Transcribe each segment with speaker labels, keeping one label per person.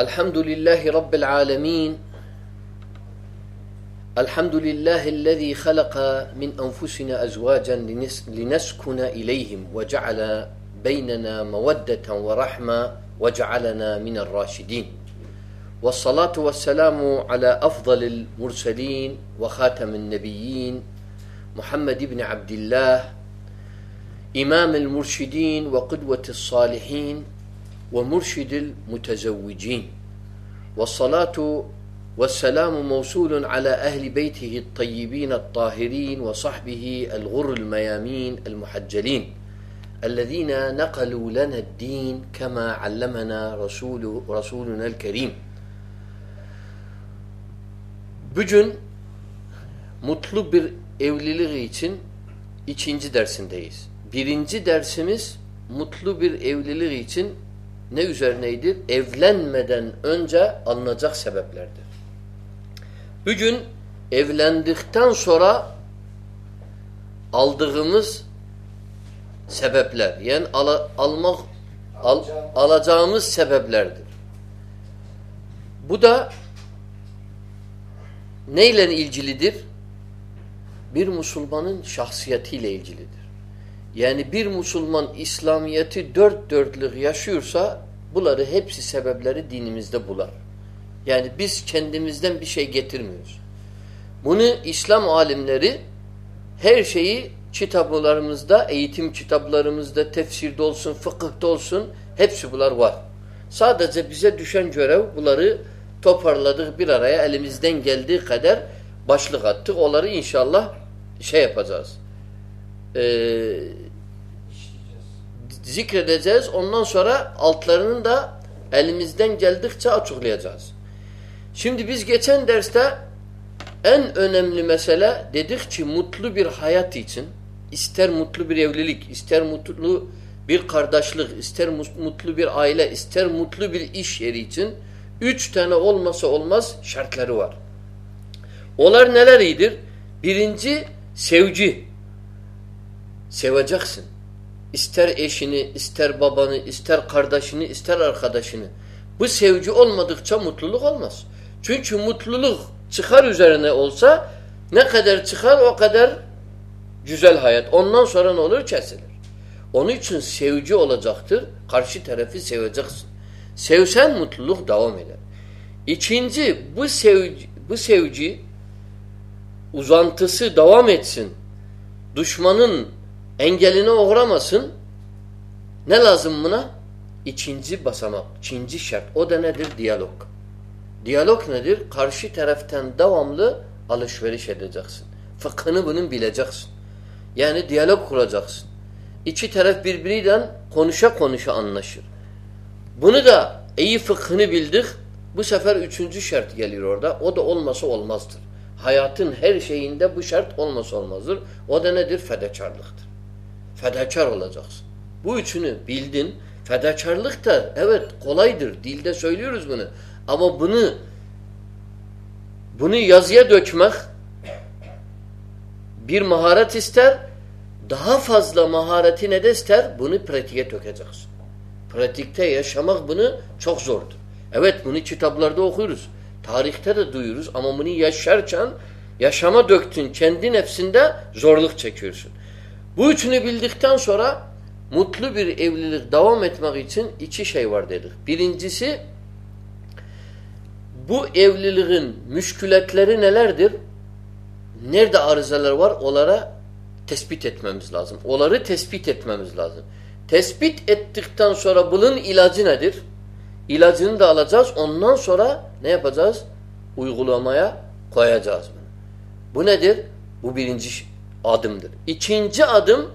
Speaker 1: الحمد لله رب العالمين. الحمد لله الذي خلق من أنفسنا أزواجا لنسكن إليهم وجعل بيننا مودة ورحمة وجعلنا من الراشدين. والصلاة والسلام على أفضل المرسلين وخاتم النبيين محمد بن عبد الله إمام المرشدين وقدوة الصالحين ومرشد المتزوجين والصلاة والسلام موصول على أهل بيته الطيبين الطاهرين وصحبه الغر الميامين المحجلين الذين نقلوا لنا الدين كما علمنا رسول رسولنا الكريم Bugün mutlu bir evlilik için ikinci dersindeyiz. Birinci dersimiz mutlu bir evlilik için ne üzerineydir? Evlenmeden önce alınacak sebeplerdir. Bugün evlendikten sonra aldığımız sebepler yani al, almak al, alacağımız sebeplerdir. Bu da neyle ilgilidir? Bir Müslümanın şahsiyetiyle ilgilidir. Yani bir Müslüman İslamiyeti dört dörtlük yaşıyorsa bunları hepsi sebepleri dinimizde bular. Yani biz kendimizden bir şey getirmiyoruz. Bunu İslam alimleri her şeyi kitaplarımızda, eğitim kitaplarımızda, tefsirde olsun, fıkıhta olsun hepsi bunlar var. Sadece bize düşen görev bunları toparladık bir araya elimizden geldiği kadar başlık attık. Onları inşallah şey yapacağız. Ee, zikredeceğiz. Ondan sonra altlarının da elimizden geldikçe açıklayacağız. Şimdi biz geçen derste en önemli mesele dedik ki mutlu bir hayat için ister mutlu bir evlilik, ister mutlu bir kardeşlik, ister mutlu bir aile, ister mutlu bir iş yeri için üç tane olmasa olmaz şartları var. Onlar neler iyidir? Birinci sevci. Seveceksin. İster eşini, ister babanı, ister kardeşini, ister arkadaşını. Bu sevci olmadıkça mutluluk olmaz. Çünkü mutluluk çıkar üzerine olsa ne kadar çıkar o kadar güzel hayat. Ondan sonra ne olur? Kesilir. Onun için sevci olacaktır. Karşı tarafı seveceksin. Sevsen mutluluk devam eder. İkinci bu sevci, bu sevci uzantısı devam etsin. Düşmanın engeline uğramasın. Ne lazım buna? İkinci basamak, ikinci şart. O da nedir? Diyalog. Diyalog nedir? Karşı taraftan devamlı alışveriş edeceksin. Fıkhını bunun bileceksin. Yani diyalog kuracaksın. İki taraf birbiriyle konuşa konuşa anlaşır. Bunu da iyi fıkhını bildik. Bu sefer üçüncü şart geliyor orada. O da olmasa olmazdır. Hayatın her şeyinde bu şart olmasa olmazdır. O da nedir? Fedakarlıktır. Fedakar olacaksın. Bu üçünü bildin. Fedakarlık da evet kolaydır. Dilde söylüyoruz bunu. Ama bunu bunu yazıya dökmek bir maharet ister. Daha fazla mahareti ne de ister? Bunu pratiğe dökeceksin. Pratikte yaşamak bunu çok zordur. Evet bunu kitaplarda okuyoruz. Tarihte de duyuyoruz ama bunu yaşarken yaşama döktün kendi nefsinde zorluk çekiyorsun. Bu üçünü bildikten sonra mutlu bir evlilik devam etmek için iki şey var dedik. Birincisi bu evliliğin müşkületleri nelerdir? Nerede arızalar var? Onlara tespit etmemiz lazım. Onları tespit etmemiz lazım. Tespit ettikten sonra bunun ilacı nedir? İlacını da alacağız. Ondan sonra ne yapacağız? Uygulamaya koyacağız bunu. Bu nedir? Bu birinci adımdır. İkinci adım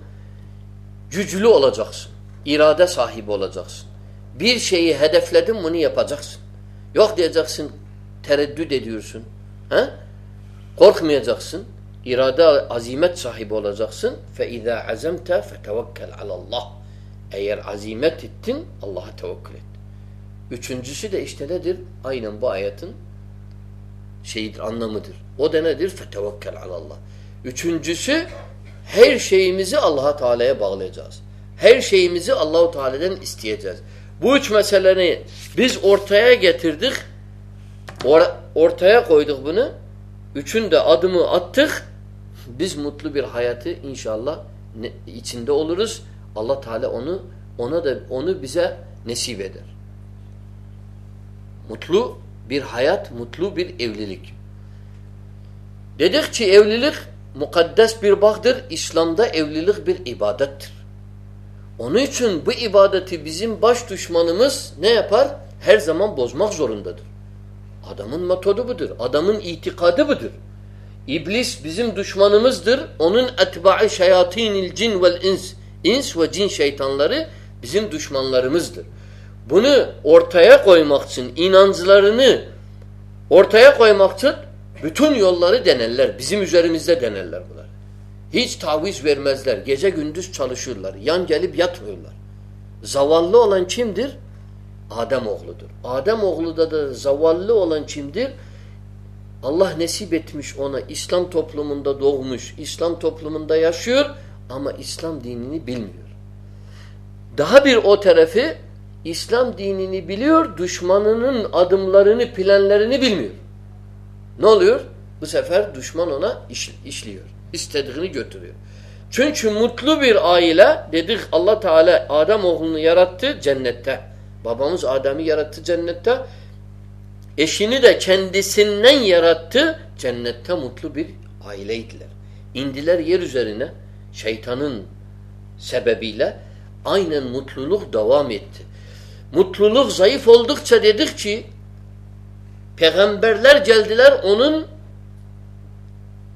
Speaker 1: güçlü olacaksın. İrade sahibi olacaksın. Bir şeyi hedefledin bunu yapacaksın. Yok diyeceksin tereddüt ediyorsun. He? Korkmayacaksın. İrade azimet sahibi olacaksın. فَاِذَا عَزَمْتَ فَتَوَكَّلْ عَلَى اللّٰهِ Eğer azimet ettin Allah'a tevekkül et. Üçüncüsü de işte nedir? Aynen bu ayetin şeyidir, anlamıdır. O da nedir? فَتَوَكَّلْ عَلَى اللّٰهِ Üçüncüsü her şeyimizi Allah'a Teala'ya bağlayacağız. Her şeyimizi Allahu Teala'dan isteyeceğiz. Bu üç meseleyi biz ortaya getirdik. Or ortaya koyduk bunu. Üçün de adımı attık. Biz mutlu bir hayatı inşallah içinde oluruz. Allah Teala onu ona da onu bize nasip eder. Mutlu bir hayat, mutlu bir evlilik. Dedik ki evlilik mukaddes bir bağdır. İslam'da evlilik bir ibadettir. Onun için bu ibadeti bizim baş düşmanımız ne yapar? Her zaman bozmak zorundadır. Adamın metodu budur. Adamın itikadı budur. İblis bizim düşmanımızdır. Onun etba'i şeyatinil cin vel ins. İns ve cin şeytanları bizim düşmanlarımızdır. Bunu ortaya koymak için inancılarını ortaya koymak için bütün yolları denerler. Bizim üzerimizde denerler bunlar. Hiç taviz vermezler. Gece gündüz çalışırlar. Yan gelip yatmıyorlar. Zavallı olan kimdir? Adem oğludur. Adem oğlu da da zavallı olan kimdir? Allah nesip etmiş ona İslam toplumunda doğmuş, İslam toplumunda yaşıyor ama İslam dinini bilmiyor. Daha bir o tarafı İslam dinini biliyor, düşmanının adımlarını, planlarını bilmiyor. Ne oluyor? Bu sefer düşman ona iş, işliyor. İstediğini götürüyor. Çünkü mutlu bir aile dedik Allah Teala Adem oğlunu yarattı cennette. Babamız Adem'i yarattı cennette. Eşini de kendisinden yarattı. Cennette mutlu bir aileydiler. İndiler yer üzerine şeytanın sebebiyle aynen mutluluk devam etti. Mutluluk zayıf oldukça dedik ki peygamberler geldiler onun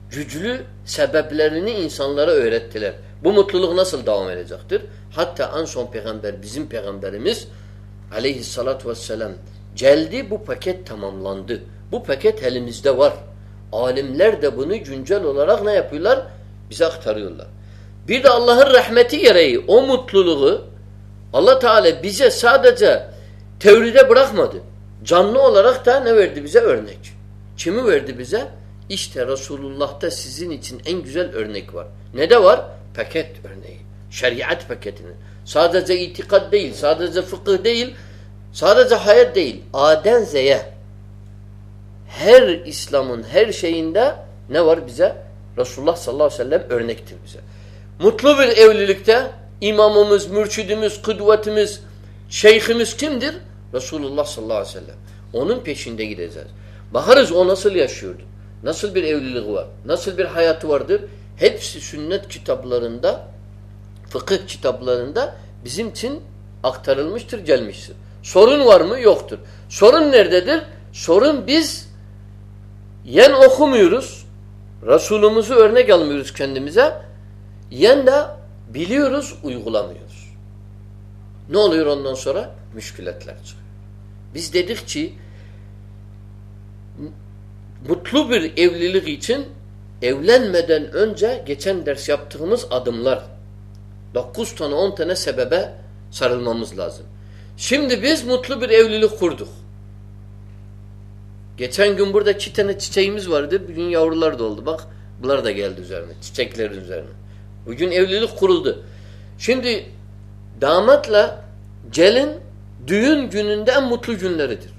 Speaker 1: güçlü sebeplerini insanlara öğrettiler. Bu mutluluk nasıl devam edecektir? Hatta en son peygamber bizim peygamberimiz aleyhissalatü vesselam geldi bu paket tamamlandı. Bu paket elimizde var. Alimler de bunu güncel olarak ne yapıyorlar? Bize aktarıyorlar. Bir de Allah'ın rahmeti gereği o mutluluğu Allah Teala bize sadece teoride bırakmadı. Canlı olarak da ne verdi bize? Örnek. Kimi verdi bize? İşte Resulullah'ta sizin için en güzel örnek var. Ne de var? Paket örneği. Şeriat paketini. Sadece itikad değil, sadece fıkıh değil, sadece hayat değil. Aden Z'ye. Her İslam'ın her şeyinde ne var bize? Resulullah sallallahu aleyhi ve sellem örnektir bize. Mutlu bir evlilikte imamımız, mürşidimiz, kudvetimiz, şeyhimiz kimdir? Resulullah sallallahu aleyhi ve sellem. Onun peşinde gideceğiz. Bakarız o nasıl yaşıyordu. Nasıl bir evlilik var? Nasıl bir hayatı vardır? Hepsi sünnet kitaplarında, fıkıh kitaplarında bizim için aktarılmıştır, gelmiştir. Sorun var mı? Yoktur. Sorun nerededir? Sorun biz yen okumuyoruz, Resulümüzü örnek almıyoruz kendimize, yen de biliyoruz, uygulamıyoruz. Ne oluyor ondan sonra? Müşkületler çıkıyor. Biz dedik ki mutlu bir evlilik için evlenmeden önce geçen ders yaptığımız adımlar 9 tane 10 tane sebebe sarılmamız lazım. Şimdi biz mutlu bir evlilik kurduk. Geçen gün burada iki tane çiçeğimiz vardı. Bugün yavrular da oldu. Bak bunlar da geldi üzerine. Çiçeklerin üzerine. Bugün evlilik kuruldu. Şimdi damatla gelin düğün gününde en mutlu günleridir.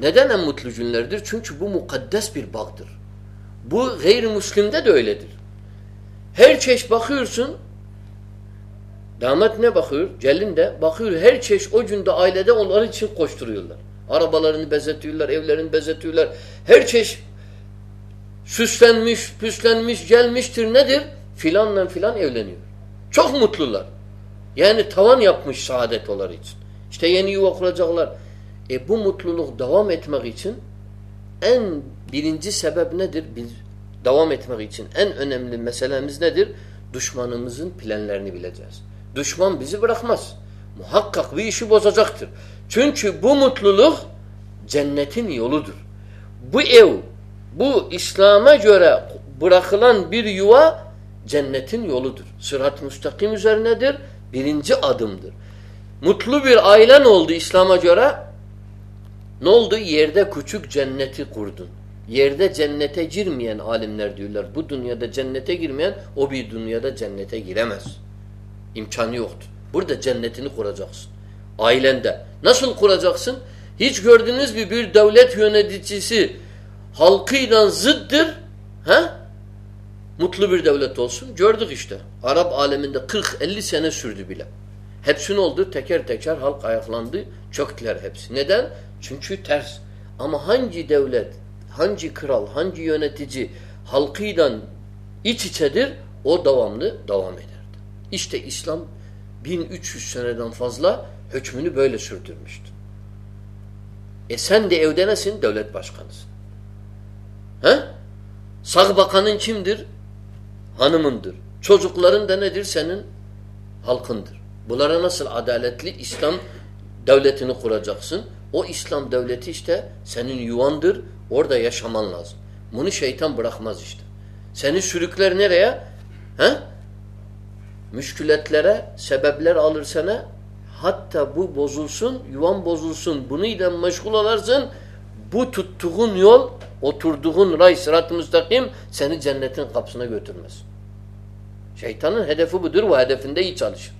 Speaker 1: Neden en mutlu günlerdir? Çünkü bu mukaddes bir bağdır. Bu gayrimüslimde de öyledir. Her çeşit bakıyorsun damat ne bakıyor? Gelin de bakıyor her çeşit o günde ailede onlar için koşturuyorlar. Arabalarını bezetiyorlar, evlerini bezetiyorlar. Her çeşit süslenmiş, püslenmiş, gelmiştir. Nedir? Filanla filan evleniyor. Çok mutlular. Yani tavan yapmış saadet onlar için. İşte yeni yuva kuracaklar. E bu mutluluk devam etmek için en birinci sebep nedir? Biz devam etmek için en önemli meselemiz nedir? Düşmanımızın planlarını bileceğiz. Düşman bizi bırakmaz. Muhakkak bir işi bozacaktır. Çünkü bu mutluluk cennetin yoludur. Bu ev, bu İslam'a göre bırakılan bir yuva cennetin yoludur. Sırat-ı müstakim üzerinedir. Birinci adımdır. Mutlu bir ailen oldu İslam'a göre ne oldu? Yerde küçük cenneti kurdun. Yerde cennete girmeyen alimler diyorlar. Bu dünyada cennete girmeyen o bir dünyada cennete giremez. İmkanı yoktur. Burada cennetini kuracaksın. Ailende. Nasıl kuracaksın? Hiç gördünüz mü bir devlet yöneticisi halkıyla zıttır. He? Mutlu bir devlet olsun. Gördük işte. Arap aleminde 40-50 sene sürdü bile. Hepsi oldu? Teker teker halk ayaklandı. Çöktüler hepsi. Neden? Çünkü ters. Ama hangi devlet, hangi kral, hangi yönetici halkıyla iç içedir o devamlı devam ederdi. İşte İslam 1300 seneden fazla hükmünü böyle sürdürmüştü. E sen de evde nesin? Devlet başkanısın. He? Sağ bakanın kimdir? Hanımındır. Çocukların da nedir? Senin halkındır. Bunlara nasıl adaletli İslam devletini kuracaksın? O İslam devleti işte senin yuvandır. Orada yaşaman lazım. Bunu şeytan bırakmaz işte. Seni sürükler nereye? He? Müşkületlere, sebepler alır sana. Hatta bu bozulsun, yuvan bozulsun. Bunu ile meşgul olarsın. Bu tuttuğun yol, oturduğun ray sırat-ı müstakim seni cennetin kapısına götürmez. Şeytanın hedefi budur. Bu hedefinde iyi çalışır.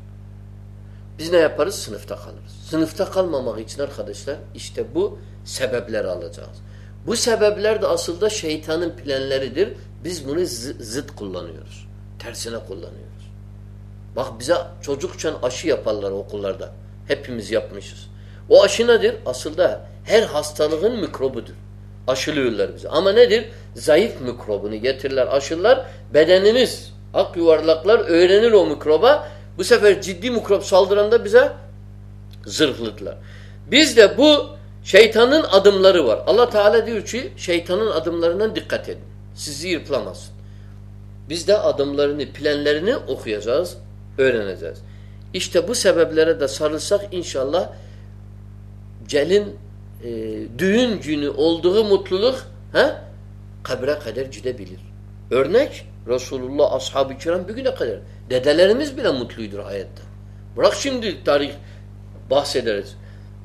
Speaker 1: Biz ne yaparız? Sınıfta kalırız. Sınıfta kalmamak için arkadaşlar işte bu sebepleri alacağız. Bu sebepler de aslında şeytanın planlarıdır. Biz bunu zıt kullanıyoruz. Tersine kullanıyoruz. Bak bize çocukken aşı yaparlar okullarda. Hepimiz yapmışız. O aşı nedir? Aslında her hastalığın mikrobudur. Aşılıyorlar bize. Ama nedir? Zayıf mikrobunu getirirler, aşırlar. Bedenimiz, ak yuvarlaklar öğrenir o mikroba. Bu sefer ciddi mikrop saldıranda bize zırhlıdılar. Biz de bu şeytanın adımları var. Allah Teala diyor ki şeytanın adımlarından dikkat edin. Sizi yırtılamazsın. Biz de adımlarını, planlarını okuyacağız, öğreneceğiz. İşte bu sebeplere de sarılsak inşallah celin e, düğün günü olduğu mutluluk he, kabre kadar gidebilir. Örnek Resulullah, ashab-ı kiram bugüne kadar. Dedelerimiz bile mutluydur hayatta. Bırak şimdi tarih bahsederiz.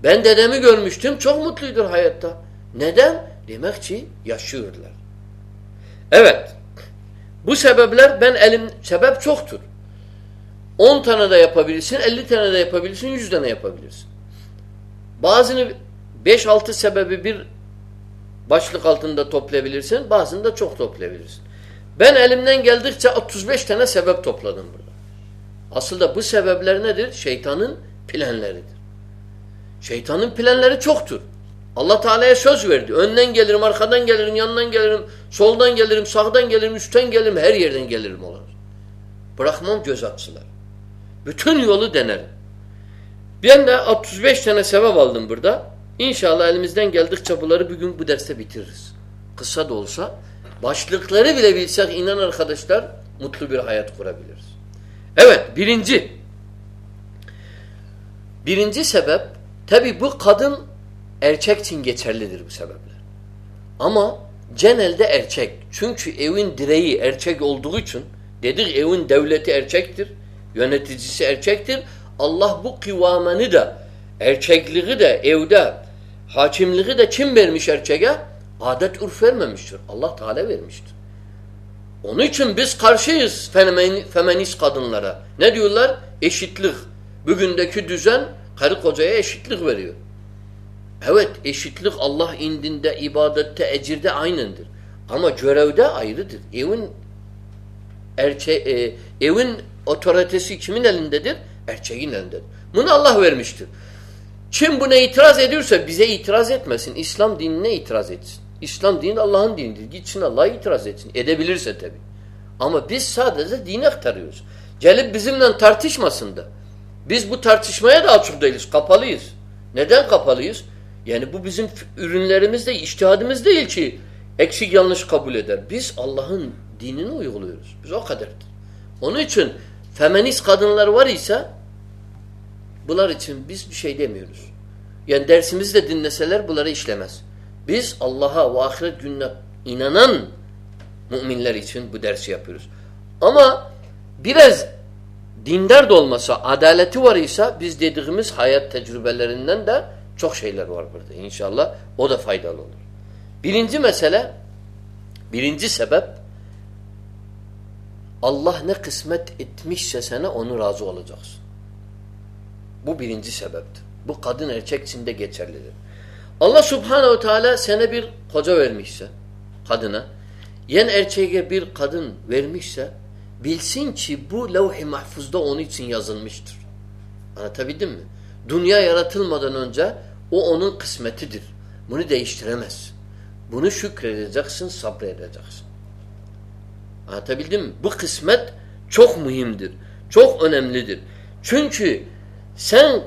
Speaker 1: Ben dedemi görmüştüm. Çok mutluydur hayatta. Neden? Demek ki yaşıyorlar. Evet. Bu sebepler ben elim sebep çoktur. 10 tane de yapabilirsin, 50 tane de yapabilirsin, 100 tane yapabilirsin. Bazını 5-6 sebebi bir başlık altında toplayabilirsin, bazını da çok toplayabilirsin. Ben elimden geldikçe 35 tane sebep topladım burada. Aslında bu sebepler nedir? Şeytanın planlarıdır. Şeytanın planları çoktur. Allah Teala'ya söz verdi. Önden gelirim, arkadan gelirim, yandan gelirim, soldan gelirim, sağdan gelirim, üstten gelirim, her yerden gelirim olur. Bırakmam göz atsılar. Bütün yolu denerim. Ben de 35 tane sebep aldım burada. İnşallah elimizden geldikçe bunları bugün bu derste bitiririz. Kısa da olsa. Başlıkları bile bilsek inan arkadaşlar mutlu bir hayat kurabiliriz. Evet birinci. Birinci sebep tabi bu kadın erkek için geçerlidir bu sebepler. Ama genelde erkek. Çünkü evin direği erkek olduğu için dedik evin devleti erkektir. Yöneticisi erkektir. Allah bu kıvamını da erkekliği de evde hakimliği de kim vermiş erkeğe? Adet urf vermemiştir. Allah Teala vermiştir. Onun için biz karşıyız feminist kadınlara. Ne diyorlar? Eşitlik. Bugündeki düzen karı kocaya eşitlik veriyor. Evet eşitlik Allah indinde, ibadette, ecirde aynıdır. Ama görevde ayrıdır. Evin erçe, e, evin otoritesi kimin elindedir? Erçeğin elindedir. Bunu Allah vermiştir. Kim buna itiraz ediyorsa bize itiraz etmesin. İslam dinine itiraz etsin. İslam dini Allah'ın dinidir. Gitsin Allah'a itiraz etsin. Edebilirse tabi. Ama biz sadece dini aktarıyoruz. Gelip bizimle tartışmasın da. Biz bu tartışmaya da açık değiliz. Kapalıyız. Neden kapalıyız? Yani bu bizim ürünlerimiz değil, iştihadımız değil ki eksik yanlış kabul eder. Biz Allah'ın dinini uyguluyoruz. Biz o kadardır. Onun için feminist kadınlar var ise bunlar için biz bir şey demiyoruz. Yani dersimizi de dinleseler bunları işlemez. Biz Allah'a ve ahiret gününe inanan müminler için bu dersi yapıyoruz. Ama biraz dindar da olmasa, adaleti var ise biz dediğimiz hayat tecrübelerinden de çok şeyler var burada. İnşallah o da faydalı olur. Birinci mesele, birinci sebep Allah ne kısmet etmişse sana onu razı olacaksın. Bu birinci sebeptir. Bu kadın erkek için geçerlidir. Allah subhanehu teala sana bir koca vermişse kadına yen erkeğe bir kadın vermişse bilsin ki bu levh-i mahfuzda onun için yazılmıştır. Anlatabildim mi? Dünya yaratılmadan önce o onun kısmetidir. Bunu değiştiremez. Bunu şükredeceksin, sabredeceksin. Anlatabildim mi? Bu kısmet çok mühimdir. Çok önemlidir. Çünkü sen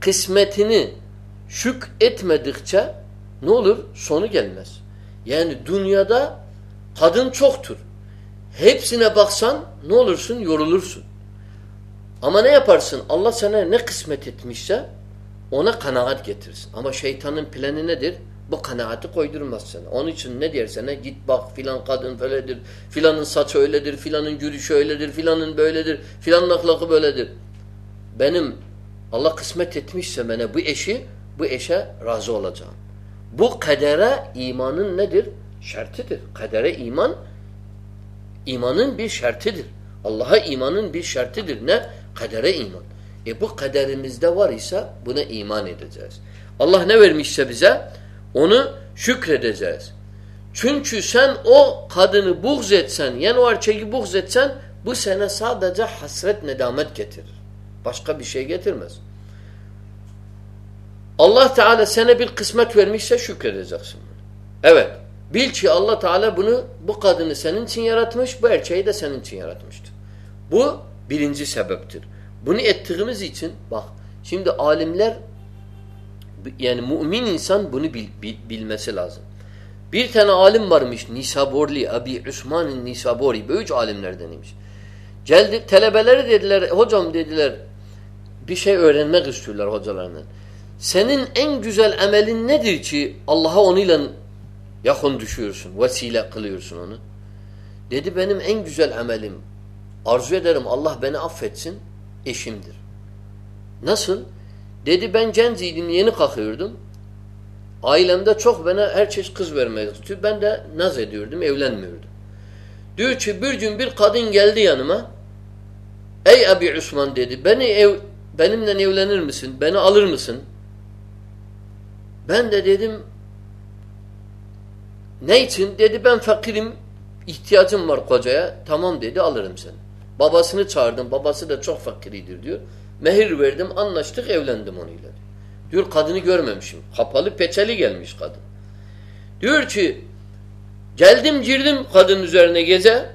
Speaker 1: kısmetini şük etmedikçe ne olur? Sonu gelmez. Yani dünyada kadın çoktur. Hepsine baksan ne olursun? Yorulursun. Ama ne yaparsın? Allah sana ne kısmet etmişse ona kanaat getirsin. Ama şeytanın planı nedir? Bu kanaati koydurmaz sana. Onun için ne der sana? Git bak filan kadın böyledir, filanın saçı öyledir, filanın gülüşü öyledir, filanın böyledir, filanın ahlakı böyledir. Benim Allah kısmet etmişse bana bu eşi, bu eşe razı olacağım. Bu kadere imanın nedir? Şartıdır. Kadere iman, imanın bir şartıdır. Allah'a imanın bir şartıdır. Ne? Kadere iman. E bu kaderimizde var ise buna iman edeceğiz. Allah ne vermişse bize onu şükredeceğiz. Çünkü sen o kadını buğz etsen, yani o erkeği buğz etsen bu sene sadece hasret nedamet getirir. Başka bir şey getirmez. Allah Teala sana bir kısmet vermişse şükredeceksin. Evet. Bil ki Allah Teala bunu bu kadını senin için yaratmış, bu erkeği de senin için yaratmıştır. Bu birinci sebeptir. Bunu ettiğimiz için bak şimdi alimler yani mümin insan bunu bil, bil, bilmesi lazım. Bir tane alim varmış Nisaborli, Abi Osman'ın Nisabori, böyle üç alimlerden imiş. Geldi, telebeleri dediler, hocam dediler, bir şey öğrenmek istiyorlar hocalarından. Senin en güzel emelin nedir ki Allah'a onunla yakın düşüyorsun, vesile kılıyorsun onu? Dedi benim en güzel emelim, arzu ederim Allah beni affetsin, eşimdir. Nasıl? Dedi ben genciydim, yeni kalkıyordum. Ailemde çok bana her çeşit kız vermeye. Ben de naz ediyordum, evlenmiyordum. Diyor ki bir gün bir kadın geldi yanıma. Ey Abi Osman dedi, beni ev, benimle evlenir misin? Beni alır mısın? Ben de dedim ne için? Dedi ben fakirim, ihtiyacım var kocaya. Tamam dedi, alırım seni. Babasını çağırdım, babası da çok fakiridir diyor. Mehir verdim, anlaştık, evlendim onunla. Diyor kadını görmemişim. Kapalı peçeli gelmiş kadın. Diyor ki geldim girdim kadın üzerine geze.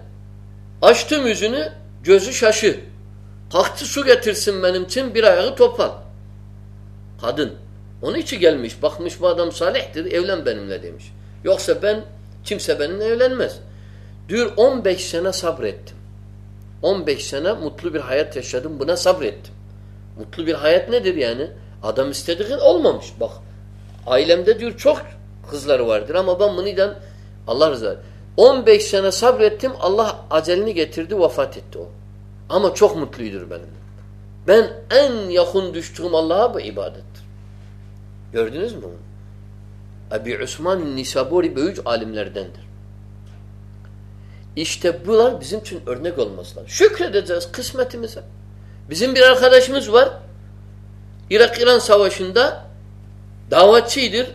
Speaker 1: Açtım yüzünü, gözü şaşı. Kalktı su getirsin benim için bir ayağı topal. Kadın. Onun için gelmiş. Bakmış bu adam salihtir, evlen benimle demiş. Yoksa ben, kimse benimle evlenmez. Diyor 15 sene sabrettim. 15 sene mutlu bir hayat yaşadım. Buna sabrettim. Mutlu bir hayat nedir yani? Adam istediği olmamış. Bak ailemde diyor çok kızları vardır ama ben bundan Allah rızası. 15 sene sabrettim. Allah acelini getirdi vefat etti o. Ama çok mutluydur benim. Ben en yakın düştüğüm Allah'a bu ibadettir. Gördünüz mü onu? Ebi Osman Nisaburi büyük alimlerdendir. İşte bunlar bizim için örnek olması lazım. Şükredeceğiz kısmetimize. Bizim bir arkadaşımız var. Irak-İran savaşında davetçidir.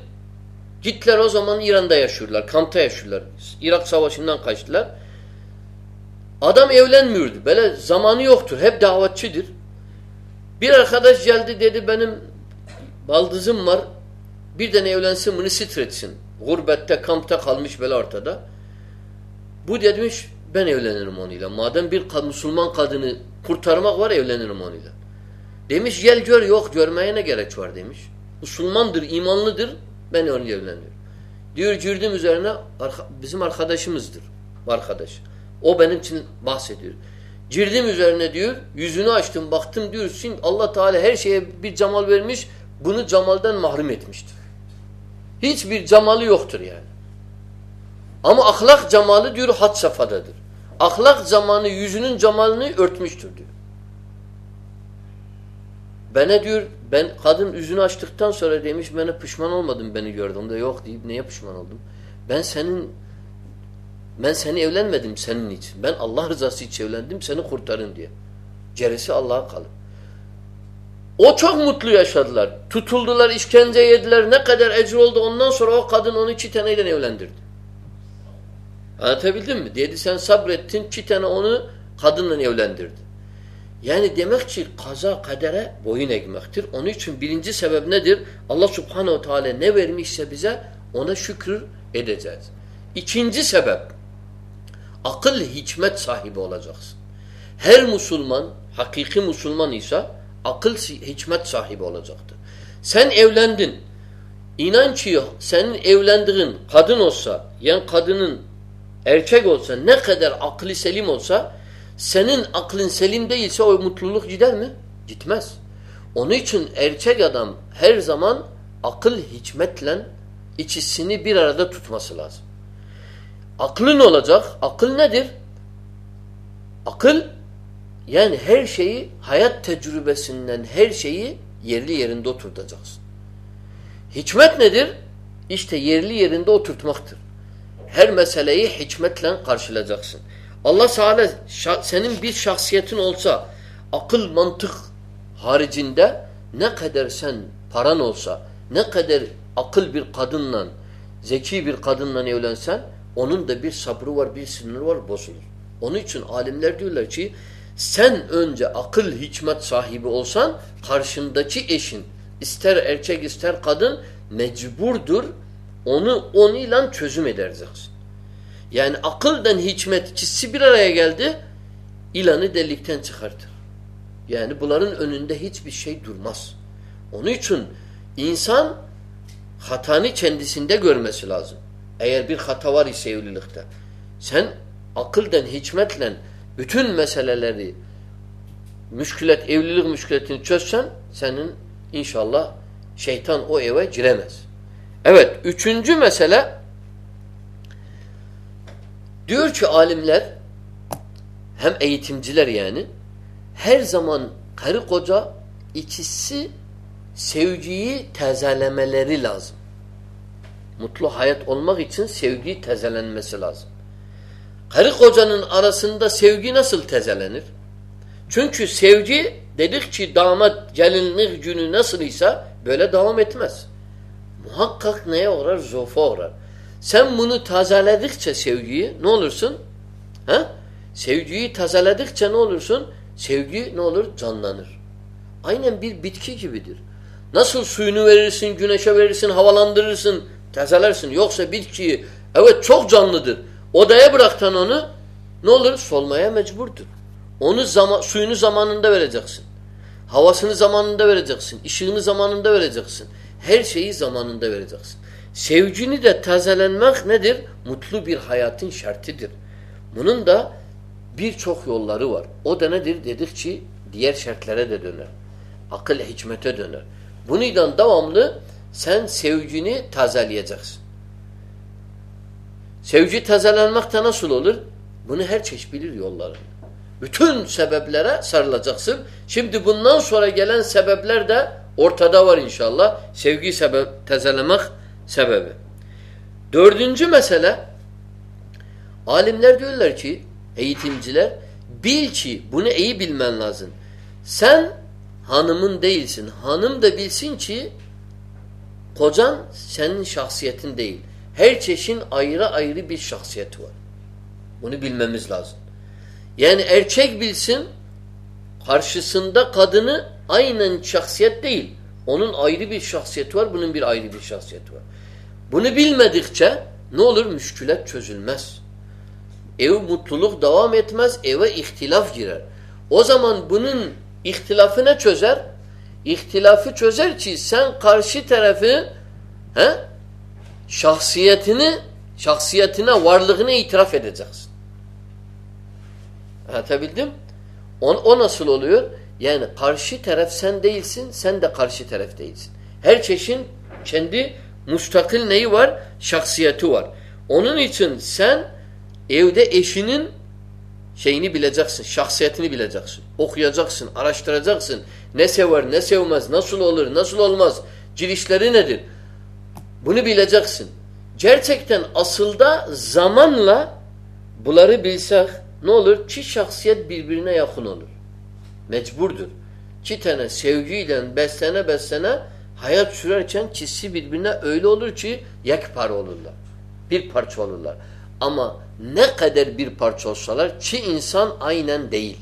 Speaker 1: Gittiler o zaman İran'da yaşıyorlar. Kampta yaşıyorlar. Irak savaşından kaçtılar. Adam evlenmiyordu. Böyle zamanı yoktur. Hep davetçidir. Bir arkadaş geldi dedi benim baldızım var. Birden evlensin bunu sitretsin. Gurbette, kampta kalmış böyle ortada. Bu demiş ben evlenirim onunla. Madem bir Müslüman kadını kurtarmak var evlenirim onunla. Demiş gel gör yok görmeye ne gerek var demiş. Müslümandır, imanlıdır ben onunla evleniyorum. Diyor girdim üzerine bizim arkadaşımızdır. Arkadaş. O benim için bahsediyor. Girdim üzerine diyor yüzünü açtım baktım diyor şimdi Allah Teala her şeye bir cemal vermiş bunu cemalden mahrum etmiştir. Hiçbir cemalı yoktur yani. Ama ahlak cemalı diyor had safhadadır. Ahlak zamanı yüzünün cemalini örtmüştür diyor. Bana diyor ben kadın yüzünü açtıktan sonra demiş bana pişman olmadım beni gördüğümde yok deyip neye pişman oldum? Ben senin ben seni evlenmedim senin için. Ben Allah rızası için evlendim seni kurtarın diye. Cerisi Allah'a kalır. O çok mutlu yaşadılar. Tutuldular, işkence yediler. Ne kadar ecir oldu. Ondan sonra o kadın onu iki taneyle evlendirdi. Anlatabildim mi? Dedi sen sabrettin. iki tane onu kadınla evlendirdi. Yani demek ki kaza kadere boyun eğmektir. Onun için birinci sebep nedir? Allah subhanehu teala ne vermişse bize ona şükür edeceğiz. İkinci sebep akıl hikmet sahibi olacaksın. Her Müslüman, hakiki Müslüman ise akıl hikmet sahibi olacaktır. Sen evlendin. İnan ki senin evlendiğin kadın olsa, yani kadının erkek olsa, ne kadar aklı selim olsa, senin aklın selim değilse o mutluluk gider mi? Gitmez. Onun için erkek adam her zaman akıl hikmetle ikisini bir arada tutması lazım. Aklın olacak. Akıl nedir? Akıl yani her şeyi hayat tecrübesinden her şeyi yerli yerinde oturtacaksın. Hikmet nedir? İşte yerli yerinde oturtmaktır. Her meseleyi hikmetle karşılayacaksın. Allah Teala senin bir şahsiyetin olsa akıl mantık haricinde ne kadar sen paran olsa ne kadar akıl bir kadınla zeki bir kadınla evlensen onun da bir sabrı var bir sınırı var bozulur. Onun için alimler diyorlar ki sen önce akıl hikmet sahibi olsan karşındaki eşin ister erkek ister kadın mecburdur onu onunla çözüm edeceksin. Yani akıldan hikmet ikisi bir araya geldi ilanı delikten çıkartır. Yani bunların önünde hiçbir şey durmaz. Onun için insan hatanı kendisinde görmesi lazım. Eğer bir hata var ise evlilikte. Sen akıldan, hikmetle bütün meseleleri müşkület, evlilik müşkületini çözsen senin inşallah şeytan o eve giremez. Evet, üçüncü mesele diyor ki alimler hem eğitimciler yani her zaman karı koca ikisi sevgiyi tezelemeleri lazım. Mutlu hayat olmak için sevgi tezelenmesi lazım. Karı kocanın arasında sevgi nasıl tezelenir? Çünkü sevgi dedik ki damat gelinlik günü nasılıysa böyle devam etmez. Muhakkak neye uğrar? Zofa uğrar. Sen bunu tazeledikçe sevgiyi ne olursun? Ha? Sevgiyi tazeledikçe ne olursun? Sevgi ne olur? Canlanır. Aynen bir bitki gibidir. Nasıl suyunu verirsin, güneşe verirsin, havalandırırsın, tezelersin. Yoksa bitkiyi evet çok canlıdır. Odaya bıraktan onu ne olur? Solmaya mecburdur. Onu zaman, suyunu zamanında vereceksin. Havasını zamanında vereceksin. ışığını zamanında vereceksin. Her şeyi zamanında vereceksin. Sevgini de tazelenmek nedir? Mutlu bir hayatın şartıdır. Bunun da birçok yolları var. O da nedir? Dedik ki diğer şartlara da döner. Akıl hikmete döner. Bununla devamlı sen sevgini tazeleyeceksin. Sevgi tazelenmekte nasıl olur? Bunu her çeşit bilir yolları. Bütün sebeplere sarılacaksın. Şimdi bundan sonra gelen sebepler de ortada var inşallah. Sevgi sebep tezelemek sebebi. Dördüncü mesele alimler diyorlar ki eğitimciler bil ki bunu iyi bilmen lazım. Sen hanımın değilsin. Hanım da bilsin ki kocan senin şahsiyetin değil. Her çeşin ayrı ayrı bir şahsiyeti var. Bunu bilmemiz lazım. Yani erkek bilsin karşısında kadını aynen şahsiyet değil. Onun ayrı bir şahsiyeti var, bunun bir ayrı bir şahsiyeti var. Bunu bilmedikçe ne olur? Müşkület çözülmez. Ev mutluluk devam etmez, eve ihtilaf girer. O zaman bunun ihtilafı ne çözer? İhtilafı çözer ki sen karşı tarafı he, şahsiyetini şahsiyetine, varlığını itiraf edeceksin. Anlatabildim? O, o nasıl oluyor? Yani karşı taraf sen değilsin, sen de karşı taraf değilsin. Her çeşin kendi mustakil neyi var? Şahsiyeti var. Onun için sen evde eşinin şeyini bileceksin, şahsiyetini bileceksin. Okuyacaksın, araştıracaksın. Ne sever, ne sevmez, nasıl olur, nasıl olmaz, girişleri nedir? Bunu bileceksin. Gerçekten asılda zamanla bunları bilsek ne olur? Çi şahsiyet birbirine yakın olur. Mecburdur. iki tane sevgiyle beslene beslene hayat sürerken çizsi birbirine öyle olur ki yekpar olurlar. Bir parça olurlar. Ama ne kadar bir parça olsalar ki insan aynen değil.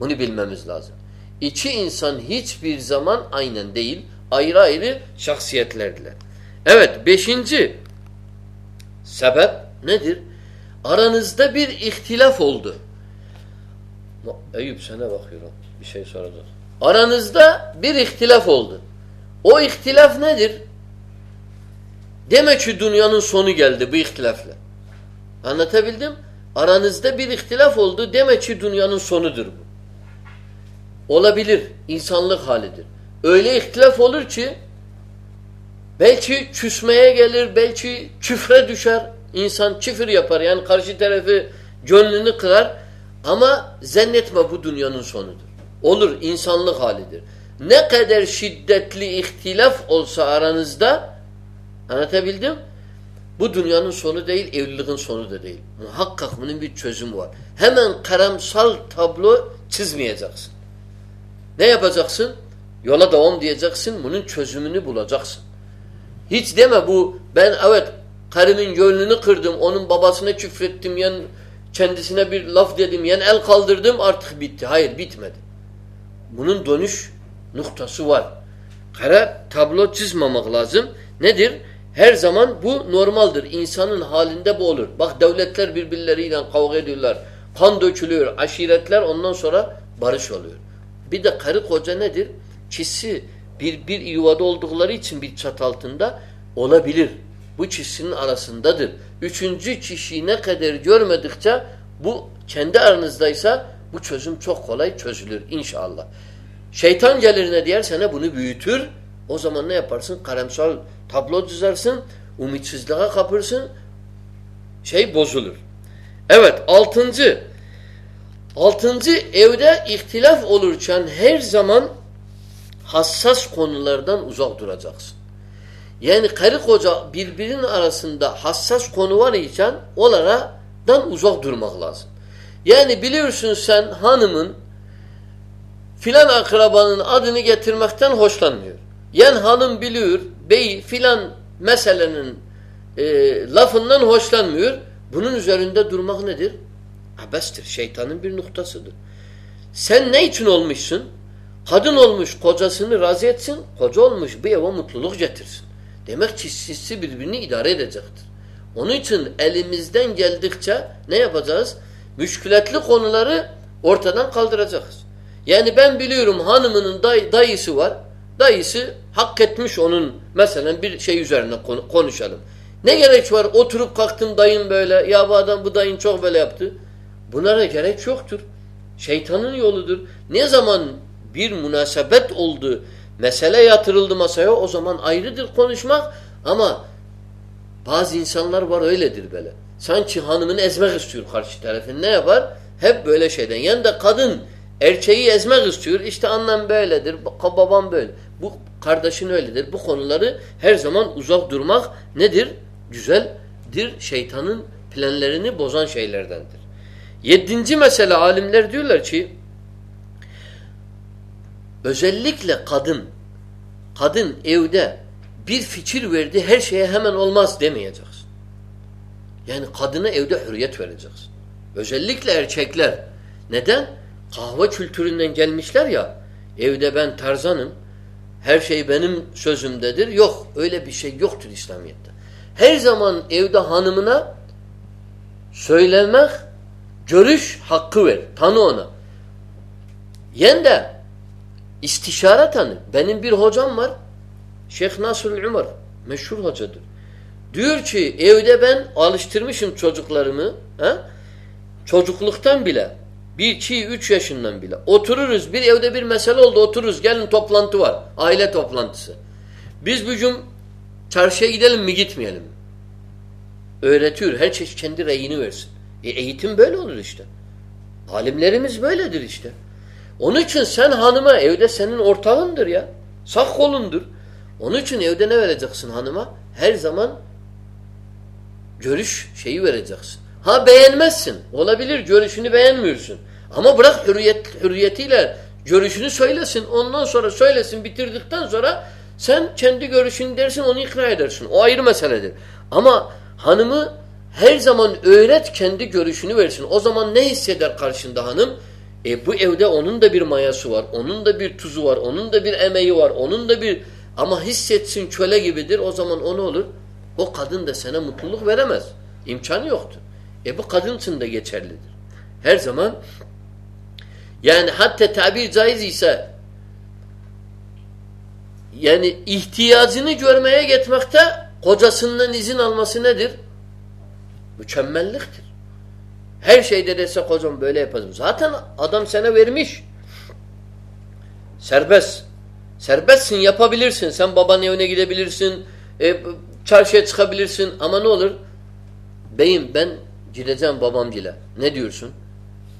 Speaker 1: Bunu bilmemiz lazım. İki insan hiçbir zaman aynen değil. Ayrı ayrı şahsiyetlerdiler. Evet beşinci sebep nedir? Aranızda bir ihtilaf oldu. Eyüp sana bakıyorum. Bir şey soracak. Aranızda bir ihtilaf oldu. O ihtilaf nedir? Demek ki dünyanın sonu geldi bu ihtilafla. Anlatabildim? Aranızda bir ihtilaf oldu. Demek ki dünyanın sonudur bu. Olabilir. insanlık halidir. Öyle ihtilaf olur ki belki küsmeye gelir, belki küfre düşer. İnsan küfür yapar. Yani karşı tarafı gönlünü kırar. Ama zannetme bu dünyanın sonudur. Olur. insanlık halidir. Ne kadar şiddetli ihtilaf olsa aranızda anlatabildim bu dünyanın sonu değil, evliliğin sonu da değil. Muhakkak bunun bir çözümü var. Hemen karamsal tablo çizmeyeceksin. Ne yapacaksın? Yola devam diyeceksin. Bunun çözümünü bulacaksın. Hiç deme bu ben evet karımın gönlünü kırdım. Onun babasına küfrettim. Yani kendisine bir laf dedim. Yani el kaldırdım artık bitti. Hayır bitmedi. Bunun dönüş noktası var. Kara tablo çizmemek lazım. Nedir? Her zaman bu normaldir. İnsanın halinde bu olur. Bak devletler birbirleriyle kavga ediyorlar. Kan dökülüyor. Aşiretler ondan sonra barış oluyor. Bir de karı koca nedir? Çizsi bir, bir yuvada oldukları için bir çat altında olabilir. Bu çizsinin arasındadır. Üçüncü kişiyi ne kadar görmedikçe bu kendi aranızdaysa bu çözüm çok kolay çözülür inşallah. Şeytan gelir ne diyer sana bunu büyütür. O zaman ne yaparsın? Karamsal tablo çizersin, umitsizliğe kapırsın, şey bozulur. Evet, altıncı. Altıncı, evde ihtilaf olurken her zaman hassas konulardan uzak duracaksın. Yani karı koca birbirinin arasında hassas konu var iken onlardan uzak durmak lazım. Yani biliyorsun sen hanımın filan akrabanın adını getirmekten hoşlanmıyor. Yani hanım biliyor, bey filan meselenin e, lafından hoşlanmıyor. Bunun üzerinde durmak nedir? Abestir. Şeytanın bir noktasıdır. Sen ne için olmuşsun? Kadın olmuş kocasını razı etsin, koca olmuş bir eve mutluluk getirsin. Demek sizsi birbirini idare edecektir. Onun için elimizden geldikçe ne yapacağız? Müşkületli konuları ortadan kaldıracağız. Yani ben biliyorum hanımının day dayısı var. Dayısı hak etmiş onun mesela bir şey üzerine konuşalım. Ne gerek var oturup kalktım dayın böyle ya bu adam bu dayın çok böyle yaptı. Bunlara gerek yoktur. Şeytanın yoludur. Ne zaman bir münasebet oldu, mesele yatırıldı masaya o zaman ayrıdır konuşmak ama bazı insanlar var öyledir böyle. Sanki hanımını ezmek istiyor karşı tarafın. Ne yapar? Hep böyle şeyden. Yani de kadın erkeği ezmek istiyor. İşte annem böyledir, babam böyle. Bu kardeşin öyledir. Bu konuları her zaman uzak durmak nedir? Güzeldir. Şeytanın planlarını bozan şeylerdendir. Yedinci mesele alimler diyorlar ki özellikle kadın kadın evde bir fikir verdi her şeye hemen olmaz demeyeceksin. Yani kadına evde hürriyet vereceksin. Özellikle erkekler. Neden? Kahve kültüründen gelmişler ya evde ben tarzanım her şey benim sözümdedir. Yok öyle bir şey yoktur İslamiyet'te. Her zaman evde hanımına söylemek görüş hakkı ver. Tanı ona. Yen de istişare tanı. Benim bir hocam var. Şeyh Nasır Umar. Meşhur hocadır. Diyor ki evde ben alıştırmışım çocuklarımı. He? Çocukluktan bile bir, iki, üç yaşından bile. Otururuz. Bir evde bir mesele oldu. Otururuz. Gelin toplantı var. Aile toplantısı. Biz bugün çarşıya gidelim mi gitmeyelim mi? Öğretiyor. Her çeşit kendi reyini versin. E, eğitim böyle olur işte. Alimlerimiz böyledir işte. Onun için sen hanıma evde senin ortağındır ya. Sağ kolundur. Onun için evde ne vereceksin hanıma? Her zaman görüş şeyi vereceksin. Ha beğenmezsin. Olabilir görüşünü beğenmiyorsun. Ama bırak hürriyet, hürriyetiyle görüşünü söylesin. Ondan sonra söylesin bitirdikten sonra sen kendi görüşünü dersin onu ikna edersin. O ayrı meseledir. Ama hanımı her zaman öğret kendi görüşünü versin. O zaman ne hisseder karşında hanım? E bu evde onun da bir mayası var. Onun da bir tuzu var. Onun da bir emeği var. Onun da bir ama hissetsin köle gibidir. O zaman o ne olur? O kadın da sana mutluluk veremez. İmkanı yoktur. E bu kadın için de geçerlidir. Her zaman yani hatta tabir caiz ise yani ihtiyacını görmeye gitmekte kocasından izin alması nedir? Mükemmelliktir. Her şeyde dese kocam böyle yapalım. Zaten adam sana vermiş. Serbest. Serbestsin yapabilirsin. Sen babanın evine gidebilirsin. E, çarşıya çıkabilirsin. Ama ne olur? Beyim ben gideceğim babamcıyla. Ne diyorsun?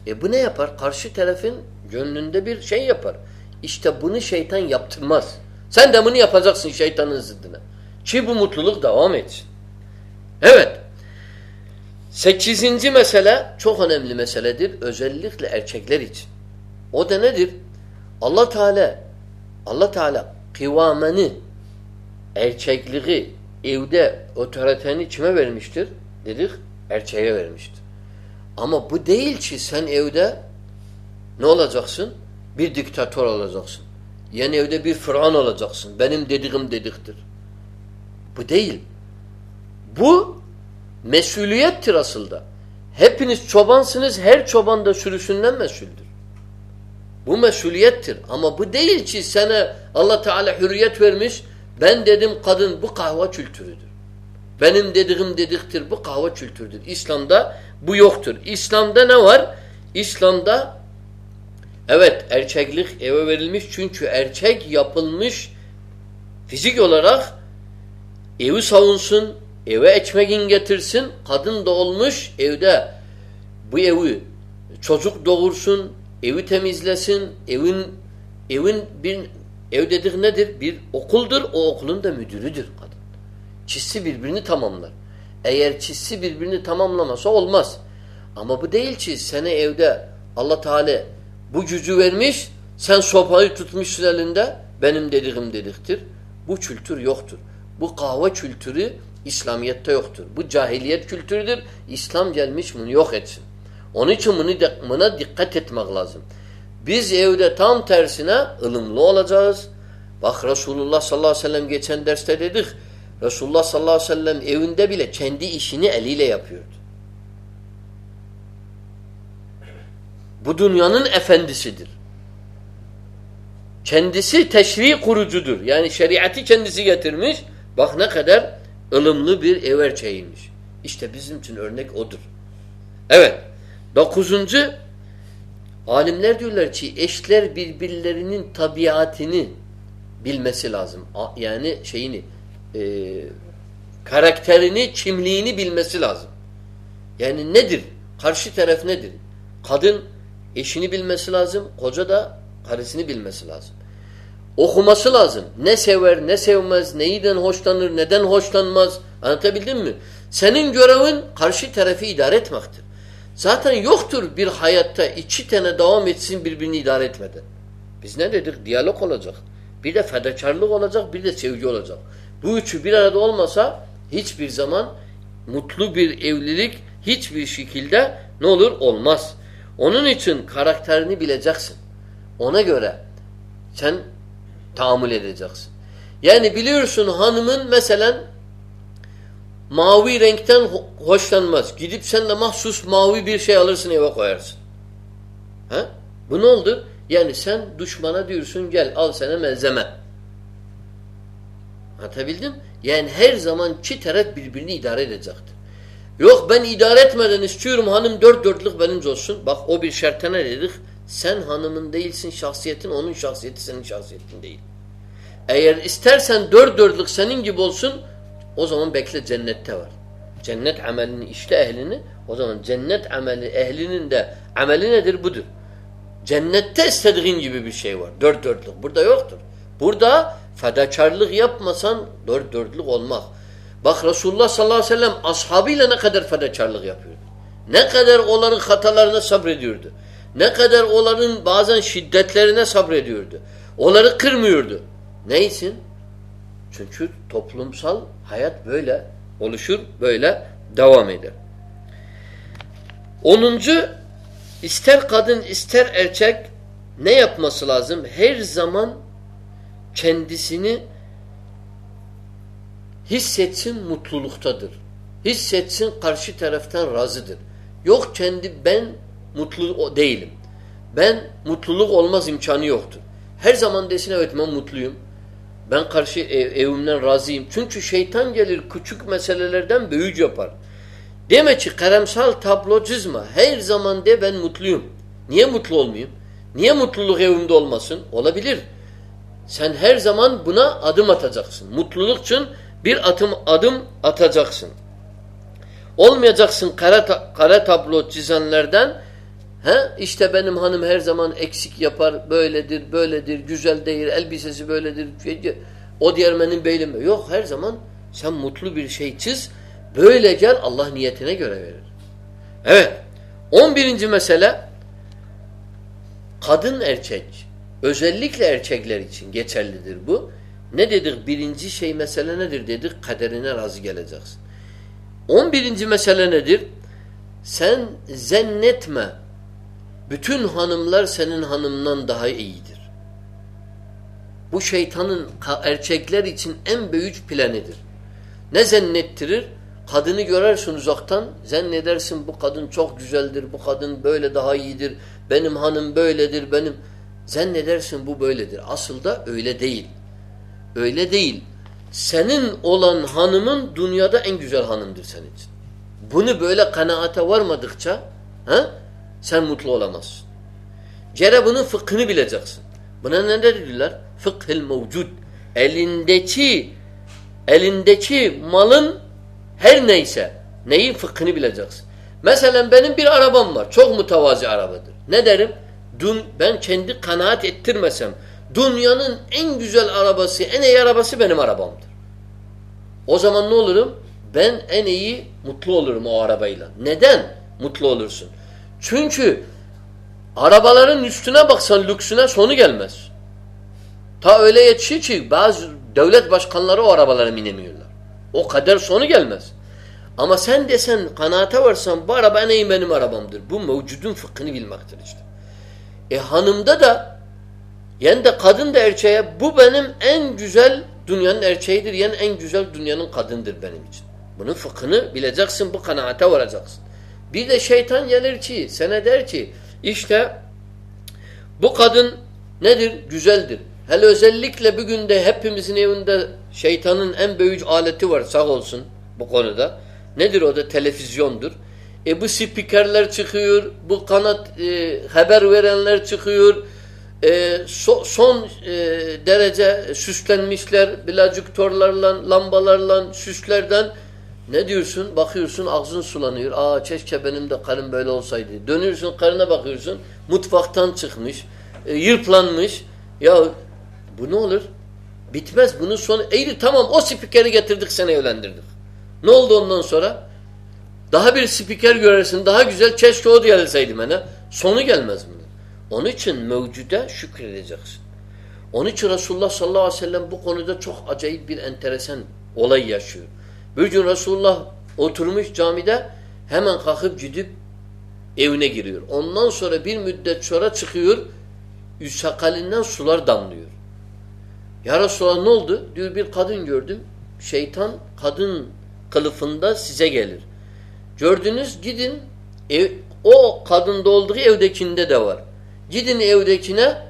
Speaker 1: E bu ne yapar? Karşı tarafın gönlünde bir şey yapar. İşte bunu şeytan yaptırmaz. Sen de bunu yapacaksın şeytanın zıddına. Ki bu mutluluk devam etsin. Evet. Sekizinci mesele çok önemli meseledir. Özellikle erkekler için. O da nedir? Allah Teala Allah Teala kıvameni erkekliği evde otoriteni kime vermiştir? Dedik erkeğe vermiştir. Ama bu değil ki sen evde ne olacaksın? Bir diktatör olacaksın. Yani evde bir Fıran olacaksın. Benim dediğim dediktir. Bu değil. Bu mesuliyettir aslında. Hepiniz çobansınız. Her çoban da sürüsünden mesuldür. Bu mesuliyettir. Ama bu değil ki sana Allah Teala hürriyet vermiş. Ben dedim kadın bu kahve kültürüdür. Benim dediğim dediktir. Bu kahve kültürüdür. İslam'da bu yoktur. İslam'da ne var? İslam'da evet erkeklik eve verilmiş. Çünkü erkek yapılmış fizik olarak evi savunsun, eve ekmeğin getirsin. Kadın da olmuş evde bu evi çocuk doğursun, evi temizlesin, evin evin bir ev dedik nedir? Bir okuldur. O okulun da müdürüdür kadın. Çizsi birbirini tamamlar. Eğer çizsi birbirini tamamlamasa olmaz. Ama bu değil ki sene evde Allah Teala bu gücü vermiş, sen sopayı tutmuşsun elinde, benim dediğim dediktir. Bu kültür yoktur. Bu kahve kültürü İslamiyet'te yoktur. Bu cahiliyet kültürüdür. İslam gelmiş bunu yok etsin. Onun için bunu, buna dikkat etmek lazım. Biz evde tam tersine ılımlı olacağız. Bak Resulullah sallallahu aleyhi ve sellem geçen derste dedik. Resulullah sallallahu aleyhi ve sellem evinde bile kendi işini eliyle yapıyordu. Bu dünyanın efendisidir. Kendisi teşri kurucudur. Yani şeriatı kendisi getirmiş. Bak ne kadar ılımlı bir ev erkeğiymiş. İşte bizim için örnek odur. Evet. Dokuzuncu alimler diyorlar ki eşler birbirlerinin tabiatını bilmesi lazım. Yani şeyini e, karakterini, kimliğini bilmesi lazım. Yani nedir? Karşı taraf nedir? Kadın eşini bilmesi lazım. Koca da karısını bilmesi lazım. Okuması lazım. Ne sever, ne sevmez, neyden hoşlanır, neden hoşlanmaz. Anlatabildim mi? Senin görevin karşı tarafı idare etmektir. Zaten yoktur bir hayatta iki tane devam etsin birbirini idare etmeden. Biz ne dedik? Diyalog olacak. Bir de fedakarlık olacak, bir de sevgi olacak. Bu üçü bir arada olmasa hiçbir zaman mutlu bir evlilik hiçbir şekilde ne olur? Olmaz. Onun için karakterini bileceksin. Ona göre sen tahammül edeceksin. Yani biliyorsun hanımın mesela mavi renkten hoşlanmaz. Gidip sen de mahsus mavi bir şey alırsın eve koyarsın. Ha? Bu ne oldu? Yani sen düşmana diyorsun gel al sana malzeme. Anlatabildim? Yani her zaman iki taraf birbirini idare edecektir. Yok ben idare etmeden istiyorum hanım dört dörtlük benim olsun. Bak o bir şartta ne dedik? Sen hanımın değilsin şahsiyetin onun şahsiyeti senin şahsiyetin değil. Eğer istersen dört dörtlük senin gibi olsun o zaman bekle cennette var. Cennet amelini işte ehlini o zaman cennet ameli ehlinin de ameli nedir? Budur. Cennette istediğin gibi bir şey var. Dört dörtlük. Burada yoktur. Burada fedakarlık yapmasan dört dörtlük olmaz. Bak Resulullah sallallahu aleyhi ve sellem ashabıyla ne kadar fedakarlık yapıyordu. Ne kadar onların hatalarına sabrediyordu. Ne kadar onların bazen şiddetlerine sabrediyordu. Onları kırmıyordu. Ne? Çünkü toplumsal hayat böyle oluşur, böyle devam eder. Onuncu, ister kadın ister erkek ne yapması lazım? Her zaman kendisini hissetsin mutluluktadır. Hissetsin karşı taraftan razıdır. Yok kendi ben mutlu değilim. Ben mutluluk olmaz imkanı yoktur. Her zaman desin evet ben mutluyum. Ben karşı ev, evimden razıyım. Çünkü şeytan gelir küçük meselelerden büyük yapar. Deme ki karamsal tablo çizme. Her zaman de ben mutluyum. Niye mutlu olmayayım? Niye mutluluk evimde olmasın? Olabilir. Sen her zaman buna adım atacaksın. Mutluluk için bir adım adım atacaksın. Olmayacaksın kara, kara tablo çizenlerden He? İşte benim hanım her zaman eksik yapar, böyledir, böyledir, güzel değil, elbisesi böyledir. O diğermenin beylim. Yok her zaman sen mutlu bir şey çiz. Böyle gel Allah niyetine göre verir. Evet. On birinci mesele kadın erkek. Özellikle erkekler için geçerlidir bu. Ne dedik? Birinci şey mesele nedir dedik? Kaderine razı geleceksin. On birinci mesele nedir? Sen zannetme bütün hanımlar senin hanımdan daha iyidir. Bu şeytanın erkekler için en büyük planidir. Ne zannettirir? Kadını görersin uzaktan, zannedersin bu kadın çok güzeldir, bu kadın böyle daha iyidir, benim hanım böyledir, benim... Zannedersin bu böyledir. Asıl da öyle değil. Öyle değil. Senin olan hanımın dünyada en güzel hanımdır senin için. Bunu böyle kanaate varmadıkça ha, sen mutlu olamazsın. Cere bunun fıkhını bileceksin. Buna ne dediler? Fıkhil mevcud. Elindeki elindeki malın her neyse neyin fıkhını bileceksin. Mesela benim bir arabam var. Çok mutavazi arabadır. Ne derim? Dün ben kendi kanaat ettirmesem dünyanın en güzel arabası, en iyi arabası benim arabamdır. O zaman ne olurum? Ben en iyi mutlu olurum o arabayla. Neden mutlu olursun? Çünkü arabaların üstüne baksan lüksüne sonu gelmez. Ta öyle yetişir ki bazı devlet başkanları o arabalara binemiyorlar. O kadar sonu gelmez. Ama sen desen kanaate varsan bu araba en benim arabamdır. Bu mevcudun fıkhını bilmektir işte. E hanımda da yani de kadın da erkeğe bu benim en güzel dünyanın erkeğidir. Yani en güzel dünyanın kadındır benim için. Bunun fıkhını bileceksin, bu kanaate varacaksın. Bir de şeytan gelir ki, sana der ki işte bu kadın nedir? Güzeldir. Hele özellikle bugün de hepimizin evinde şeytanın en büyük aleti var sağ olsun bu konuda. Nedir o da? Televizyondur. E bu spikerler çıkıyor, bu kanat e, haber verenler çıkıyor. E, so, son e, derece süslenmişler, bilacıktörlerle, lambalarla, süslerden ne diyorsun? Bakıyorsun ağzın sulanıyor. Aa keşke benim de karım böyle olsaydı. Dönüyorsun karına bakıyorsun. Mutfaktan çıkmış. E, yırplanmış. Ya bu ne olur? Bitmez. Bunun sonu. Eğri tamam o spikeri getirdik seni evlendirdik. Ne oldu ondan sonra? Daha bir spiker görürsün. Daha güzel. Keşke o gelseydi bana. Sonu gelmez bunun. Onun için mevcuda şükredeceksin. Onun için Resulullah sallallahu aleyhi ve sellem bu konuda çok acayip bir enteresan olay yaşıyor. Bir gün Resulullah oturmuş camide hemen kalkıp gidip evine giriyor. Ondan sonra bir müddet sonra çıkıyor sakalinden sular damlıyor. Ya Resulallah ne oldu? Diyor bir kadın gördüm. Şeytan kadın kılıfında size gelir. Gördünüz gidin ev, o kadında olduğu evdekinde de var. Gidin evdekine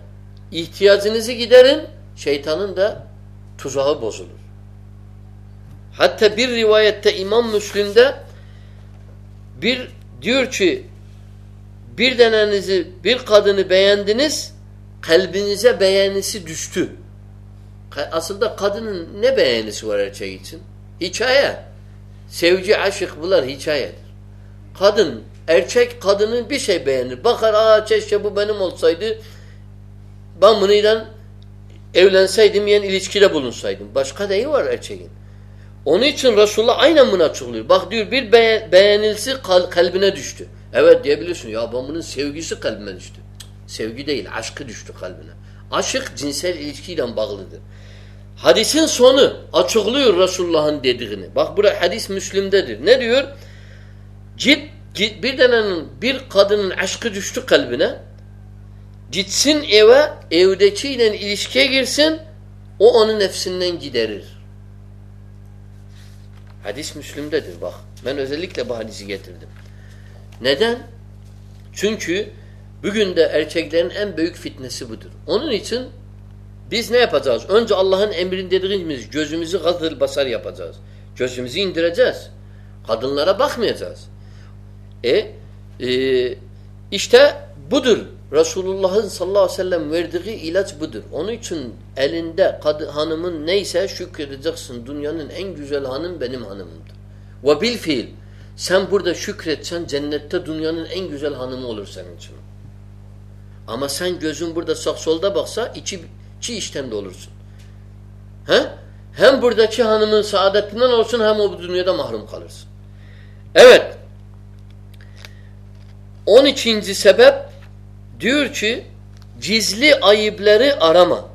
Speaker 1: ihtiyacınızı giderin şeytanın da tuzağı bozulur. Hatta bir rivayette İmam Müslim'de bir diyor ki bir denenizi bir kadını beğendiniz kalbinize beğenisi düştü. Aslında kadının ne beğenisi var erkek için? Hikaye. Sevgi, aşık bunlar hikayedir. Kadın, erkek kadının bir şey beğenir. Bakar aa keşke bu benim olsaydı ben bununla evlenseydim yani ilişkide bulunsaydım. Başka neyi var erkeğin? Onun için Resulullah aynen bunu açıklıyor. Bak diyor bir beğenilsi kalbine düştü. Evet diyebilirsin. Ya babamın sevgisi kalbime düştü. Sevgi değil, aşkı düştü kalbine. Aşık cinsel ilişkiyle bağlıdır. Hadisin sonu açıklıyor Resulullah'ın dediğini. Bak burada hadis Müslim'dedir. Ne diyor? Cid, bir denenin bir kadının aşkı düştü kalbine. Gitsin eve, evdekiyle ilişkiye girsin, o onun nefsinden giderir. Hadis Müslüm'dedir bak. Ben özellikle bu hadisi getirdim. Neden? Çünkü bugün de erkeklerin en büyük fitnesi budur. Onun için biz ne yapacağız? Önce Allah'ın emrin dediğimiz gözümüzü gazıl basar yapacağız. Gözümüzü indireceğiz. Kadınlara bakmayacağız. E, e işte budur. Resulullah'ın sallallahu aleyhi ve sellem verdiği ilaç budur. Onun için elinde kadı, hanımın neyse şükredeceksin. Dünyanın en güzel hanım benim hanımımdır. Ve bil fiil. Sen burada şükretsen cennette dünyanın en güzel hanımı olur senin için. Ama sen gözün burada sağ solda baksa içi, içi işten de olursun. He? Hem buradaki hanımın saadetinden olsun hem o dünyada mahrum kalırsın. Evet. 12. sebep diyor ki gizli ayıpları arama.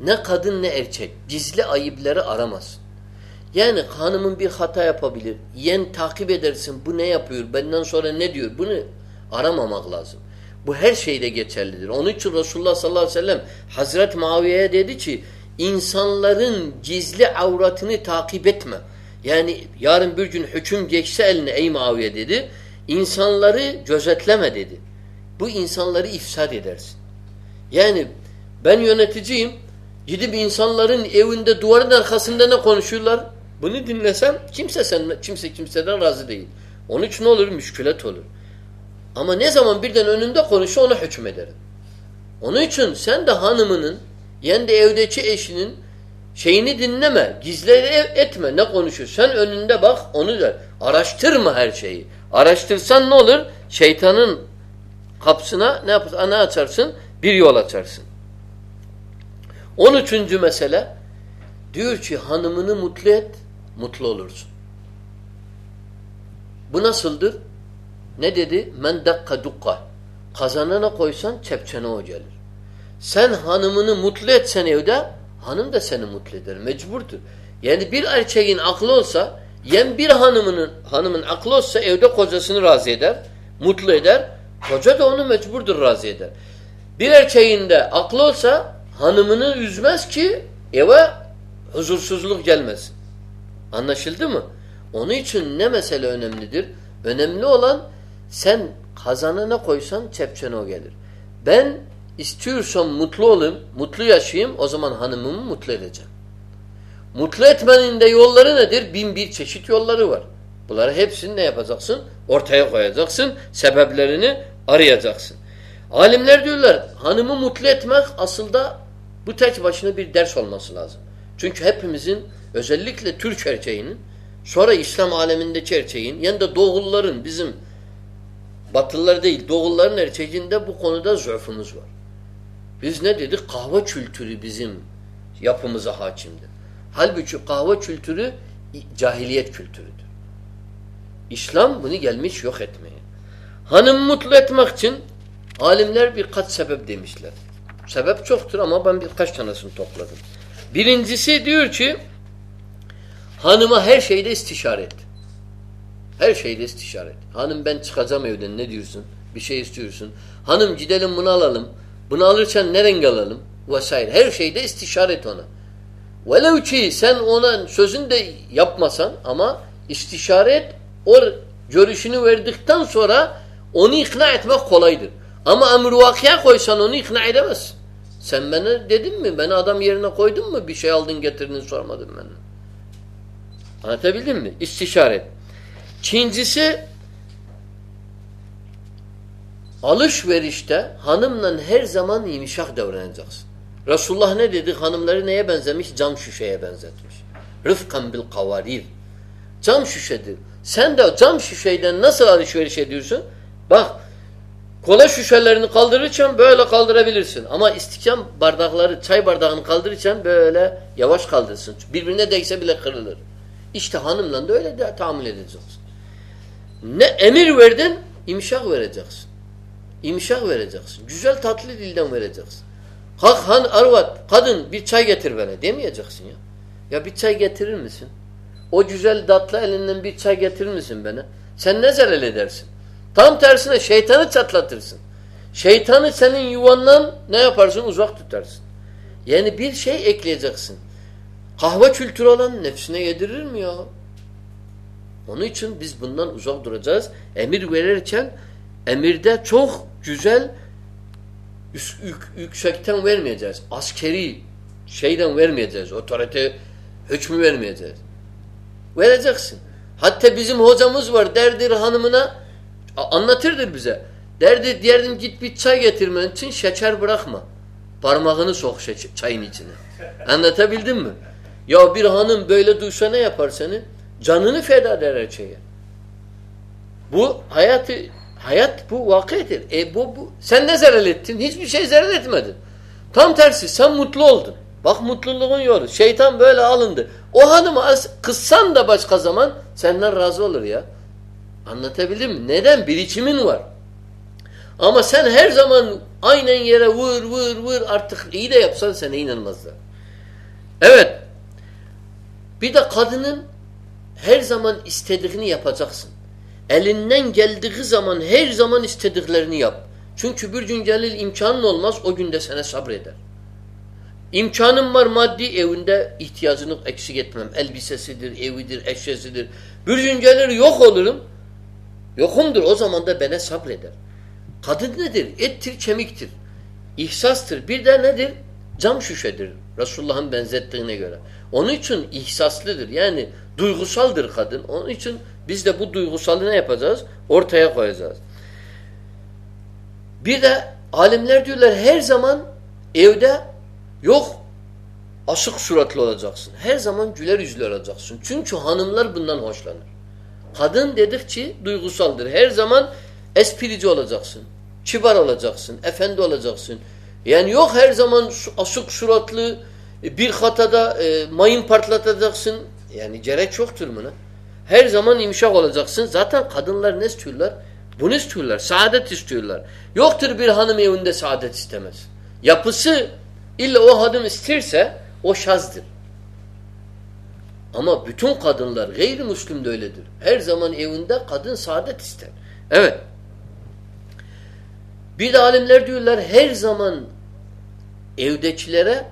Speaker 1: Ne kadın ne erkek. Gizli ayıpları aramaz. Yani hanımın bir hata yapabilir. Yen takip edersin. Bu ne yapıyor? Benden sonra ne diyor? Bunu aramamak lazım. Bu her şeyde geçerlidir. Onun için Resulullah sallallahu aleyhi ve sellem Hazret Muaviye'ye dedi ki insanların gizli avratını takip etme. Yani yarın bir gün hüküm geçse eline ey Muaviye dedi. İnsanları gözetleme dedi. Bu insanları ifsad edersin. Yani ben yöneticiyim. Gidip insanların evinde duvarın arkasında ne konuşuyorlar? Bunu dinlesem kimse sen kimse kimseden razı değil. Onun için ne olur? Müşkület olur. Ama ne zaman birden önünde konuşsa ona hükmederim. Onun için sen de hanımının yani de evdeki eşinin şeyini dinleme. Gizli etme. Ne konuşuyor? Sen önünde bak onu da. Araştırma her şeyi. Araştırsan ne olur? Şeytanın kapısına ne yaparsın? Ne açarsın? Bir yol açarsın. On üçüncü mesele diyor ki hanımını mutlu et, mutlu olursun. Bu nasıldır? Ne dedi? Men dakka dukka. Kazanana koysan çepçene o gelir. Sen hanımını mutlu etsen evde hanım da seni mutlu eder. Mecburdur. Yani bir erkeğin aklı olsa yen bir hanımının hanımın aklı olsa evde kocasını razı eder, mutlu eder. Koca da onu mecburdur razı eder. Bir erkeğin aklı olsa hanımını üzmez ki eve huzursuzluk gelmesin. Anlaşıldı mı? Onun için ne mesele önemlidir? Önemli olan sen kazanana koysan çepçene o gelir. Ben istiyorsam mutlu olayım, mutlu yaşayayım o zaman hanımımı mutlu edeceğim. Mutlu etmenin de yolları nedir? Bin bir çeşit yolları var. Bunları hepsini ne yapacaksın? Ortaya koyacaksın. Sebeplerini arayacaksın. Alimler diyorlar hanımı mutlu etmek aslında bu tek başına bir ders olması lazım. Çünkü hepimizin özellikle Türk erkeğinin sonra İslam alemindeki erkeğin yani de doğulların bizim Batılılar değil doğulların erkeğinde bu konuda zöfümüz var. Biz ne dedik? Kahve kültürü bizim yapımıza hakimdir. Halbuki kahve kültürü cahiliyet kültürüdür. İslam bunu gelmiş yok etmeye. Hanım mutlu etmek için alimler birkaç sebep demişler. Sebep çoktur ama ben birkaç tanesini topladım. Birincisi diyor ki hanıma her şeyde istişare et. Her şeyde istişare et. Hanım ben çıkacağım evden ne diyorsun? Bir şey istiyorsun. Hanım gidelim bunu alalım. Bunu alırken ne renk alalım? Vesaire. Her şeyde istişare et ona. Velev ki sen ona sözünü de yapmasan ama istişare et o görüşünü verdikten sonra onu ikna etmek kolaydır. Ama emr vakıya koysan onu ikna edemezsin. Sen bana dedin mi? Beni adam yerine koydun mu? Bir şey aldın getirdin sormadın benden. Anlatabildim mi? İstişare. İkincisi alışverişte hanımla her zaman yumuşak davranacağız. Resulullah ne dedi? Hanımları neye benzemiş? Cam şişeye benzetmiş. Rıfkan bil kavarir. Cam şişedir. Sen de cam şişeyden nasıl alışveriş ediyorsun? Bak kola şişelerini kaldırırken böyle kaldırabilirsin. Ama istikam bardakları, çay bardağını kaldırırken böyle yavaş kaldırsın. Birbirine değse bile kırılır. İşte hanımla da öyle de tahammül edeceksin. Ne emir verdin imşak vereceksin. İmşak vereceksin. Güzel tatlı dilden vereceksin. Kalk han arvat kadın bir çay getir bana demeyeceksin ya. Ya bir çay getirir misin? O güzel tatlı elinden bir çay getirir misin bana? Sen ne zelal edersin? Tam tersine şeytanı çatlatırsın. Şeytanı senin yuvandan ne yaparsın? Uzak tutarsın. Yani bir şey ekleyeceksin. Kahve kültürü olan nefsine yedirir mi ya? Onun için biz bundan uzak duracağız. Emir verirken emirde çok güzel yüksekten vermeyeceğiz. Askeri şeyden vermeyeceğiz. Otorite hükmü vermeyeceğiz. Vereceksin. Hatta bizim hocamız var derdir hanımına anlatırdır bize. Derdi diyerdim git bir çay getirmen için şeker bırakma. Parmağını sok çayın içine. Anlatabildim mi? Ya bir hanım böyle duysa ne yapar seni? Canını feda eder her şeye. Bu hayatı hayat bu vakidir. E bu, bu sen ne zarar ettin? Hiçbir şey zarar etmedin. Tam tersi sen mutlu oldun. Bak mutluluğun yolu. Şeytan böyle alındı. O hanımı kıssan da başka zaman senden razı olur ya. Anlatabildim mi? Neden? Birikimin var. Ama sen her zaman aynen yere vur vur vur artık iyi de yapsan sana inanmazlar. Evet. Bir de kadının her zaman istediğini yapacaksın. Elinden geldiği zaman her zaman istediklerini yap. Çünkü bir gün gelir imkanın olmaz o günde sana sabreder. İmkanın var maddi evinde ihtiyacını eksik etmem. Elbisesidir, evidir, eşyasıdır. Bir gün gelir yok olurum. Yokumdur o zaman da bana sabreder. Kadın nedir? Ettir, kemiktir. İhsastır. Bir de nedir? Cam şüşedir. Resulullah'ın benzettiğine göre. Onun için ihsaslıdır. Yani duygusaldır kadın. Onun için biz de bu duygusalı ne yapacağız? Ortaya koyacağız. Bir de alimler diyorlar her zaman evde yok asık suratlı olacaksın. Her zaman güler yüzlü olacaksın. Çünkü hanımlar bundan hoşlanır. Kadın dedikçe duygusaldır. Her zaman esprici olacaksın. Kibar olacaksın. Efendi olacaksın. Yani yok her zaman asık suratlı bir hatada e, mayın partlatacaksın. Yani gerek yoktur buna. Her zaman imşak olacaksın. Zaten kadınlar ne istiyorlar? Bunu istiyorlar. Saadet istiyorlar. Yoktur bir hanım evinde saadet istemez. Yapısı illa o hanım isterse o şazdır. Ama bütün kadınlar gayrimüslim de öyledir. Her zaman evinde kadın saadet ister. Evet. Bir de alimler diyorlar her zaman evdekilere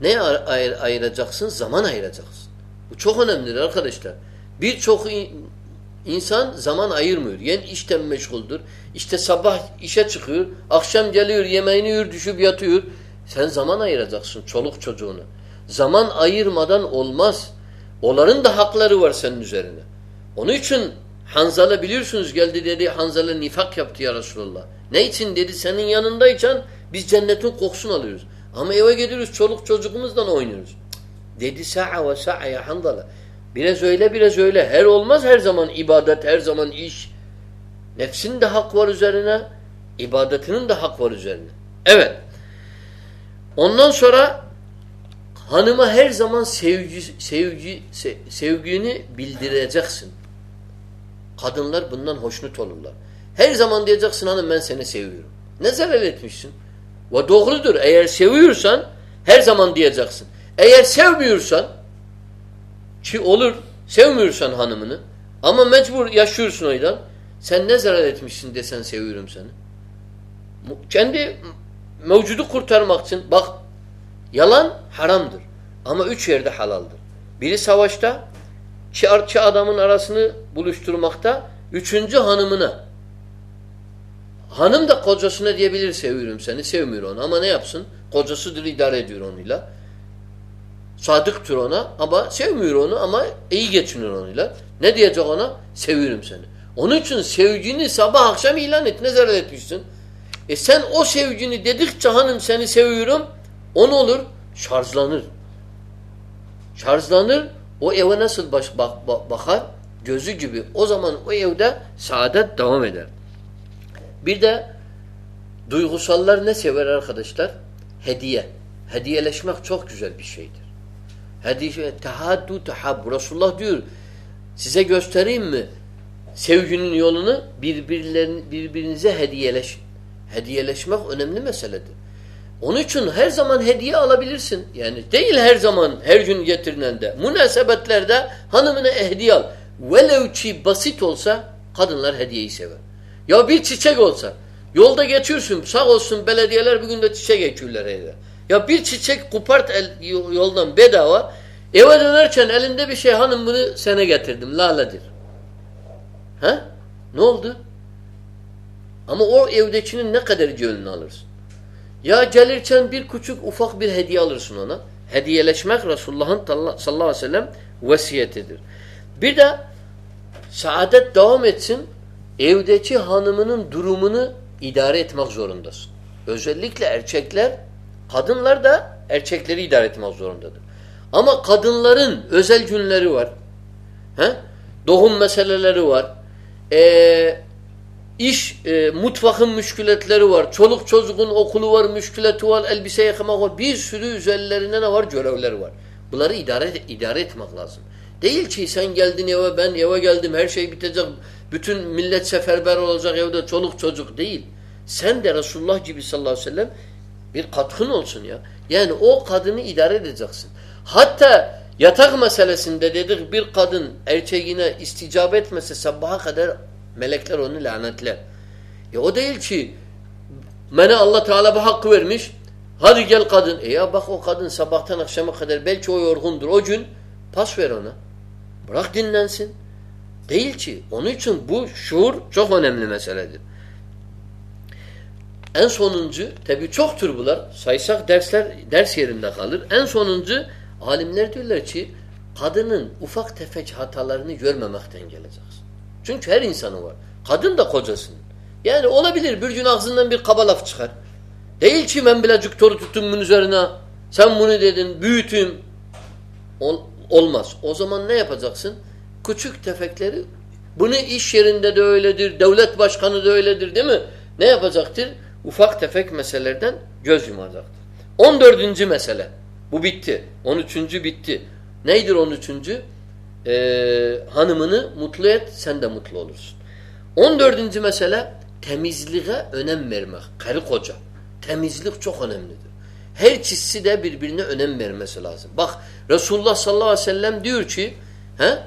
Speaker 1: ne ayır, ayıracaksın? Zaman ayıracaksın. Bu çok önemlidir arkadaşlar. Birçok insan zaman ayırmıyor. Yani işten meşguldür. İşte sabah işe çıkıyor, akşam geliyor, yemeğini yiyor, düşüp yatıyor. Sen zaman ayıracaksın çoluk çocuğuna. Zaman ayırmadan olmaz. Onların da hakları var senin üzerine. Onun için Hanzala biliyorsunuz geldi dedi Hanzala nifak yaptı ya Resulallah. Ne için dedi senin yanındayken biz cennetin kokusunu alıyoruz. Ama eve gidiyoruz çoluk çocuğumuzla oynuyoruz. Dedi sa'a ve sa'a ya Hanzala. Biraz öyle biraz öyle. Her olmaz her zaman ibadet, her zaman iş. Nefsin de hak var üzerine, ibadetinin de hak var üzerine. Evet. Ondan sonra hanıma her zaman sevgi, sevgi, sevgini bildireceksin. Kadınlar bundan hoşnut olurlar. Her zaman diyeceksin hanım ben seni seviyorum. Ne zarar etmişsin? Ve doğrudur. Eğer seviyorsan her zaman diyeceksin. Eğer sevmiyorsan ki olur sevmiyorsan hanımını ama mecbur yaşıyorsun oydan sen ne zarar etmişsin desen seviyorum seni. Kendi mevcudu kurtarmak için bak yalan haramdır. Ama üç yerde halaldır. Biri savaşta iki adamın arasını buluşturmakta üçüncü hanımına. Hanım da kocasına diyebilir seviyorum seni. Sevmiyor onu. Ama ne yapsın? Kocasıdır idare ediyor onunla. Sadıktır ona ama sevmiyor onu ama iyi geçiniyor onunla. Ne diyecek ona? Seviyorum seni. Onun için sevgini sabah akşam ilan et ne zarar etmişsin? E sen o sevgini dedikçe hanım seni seviyorum on olur şarjlanır şarjlanır o eve nasıl baş, bak, bak, bakar? Gözü gibi. O zaman o evde saadet devam eder. Bir de duygusallar ne sever arkadaşlar? Hediye. Hediyeleşmek çok güzel bir şeydir. Hediye, tehaddu tehabbu. Resulullah diyor, size göstereyim mi? sevginin yolunu birbirlerin, birbirinize hediyeleş. Hediyeleşmek önemli meseledir. Onun için her zaman hediye alabilirsin. Yani değil her zaman her gün getirilende. Münasebetlerde hanımına hediye al. Velev ki basit olsa kadınlar hediyeyi sever. Ya bir çiçek olsa yolda geçiyorsun sağ olsun belediyeler bugün de çiçek ekiyorlar evde. Ya bir çiçek kupart el, yoldan bedava eve dönerken elinde bir şey hanım bunu sana getirdim laledir. Ha? Ne oldu? Ama o evdekinin ne kadar gönlünü alırsın? Ya gelirken bir küçük ufak bir hediye alırsın ona. Hediyeleşmek Resulullah'ın sallallahu aleyhi ve sellem vesiyetidir. Bir de saadet devam etsin evdeki hanımının durumunu idare etmek zorundasın. Özellikle erkekler, kadınlar da erkekleri idare etmek zorundadır. Ama kadınların özel günleri var. He? Doğum meseleleri var. Ee, iş, e, mutfakın müşkületleri var. Çoluk çocuğun okulu var, müşkületi var, elbise yıkamak var. Bir sürü üzerlerinde ne var? Görevleri var. Bunları idare, idare etmek lazım. Değil ki sen geldin eve, ben eve geldim, her şey bitecek. Bütün millet seferber olacak evde, çoluk çocuk değil. Sen de Resulullah gibi sallallahu aleyhi ve sellem bir katkın olsun ya. Yani o kadını idare edeceksin. Hatta yatak meselesinde dedik bir kadın erkeğine isticap etmese sabaha kadar melekler onu lanetler. E o değil ki bana Allah Teala bu hakkı vermiş. Hadi gel kadın. E ya bak o kadın sabahtan akşama kadar belki o yorgundur. O gün pas ver ona. Bırak dinlensin. Değil ki. Onun için bu şuur çok önemli meseledir. En sonuncu, tabi çoktur bunlar. Saysak dersler ders yerinde kalır. En sonuncu alimler diyorlar ki kadının ufak tefek hatalarını görmemekten geleceksin. Çünkü her insanı var. Kadın da kocasının. Yani olabilir bir gün ağzından bir kaba laf çıkar. Değil ki ben bilecik toru tuttum bunun üzerine. Sen bunu dedin, büyütüm. Ol, olmaz. O zaman ne yapacaksın? Küçük tefekleri bunu iş yerinde de öyledir, devlet başkanı da öyledir değil mi? Ne yapacaktır? Ufak tefek meselelerden göz yumacaktır. 14. mesele. Bu bitti. 13. bitti. Neydir 13. Ee, hanımını mutlu et, sen de mutlu olursun. 14. mesele temizliğe önem vermek. Karı koca. Temizlik çok önemlidir. Her ikisi de birbirine önem vermesi lazım. Bak Resulullah sallallahu aleyhi ve sellem diyor ki he,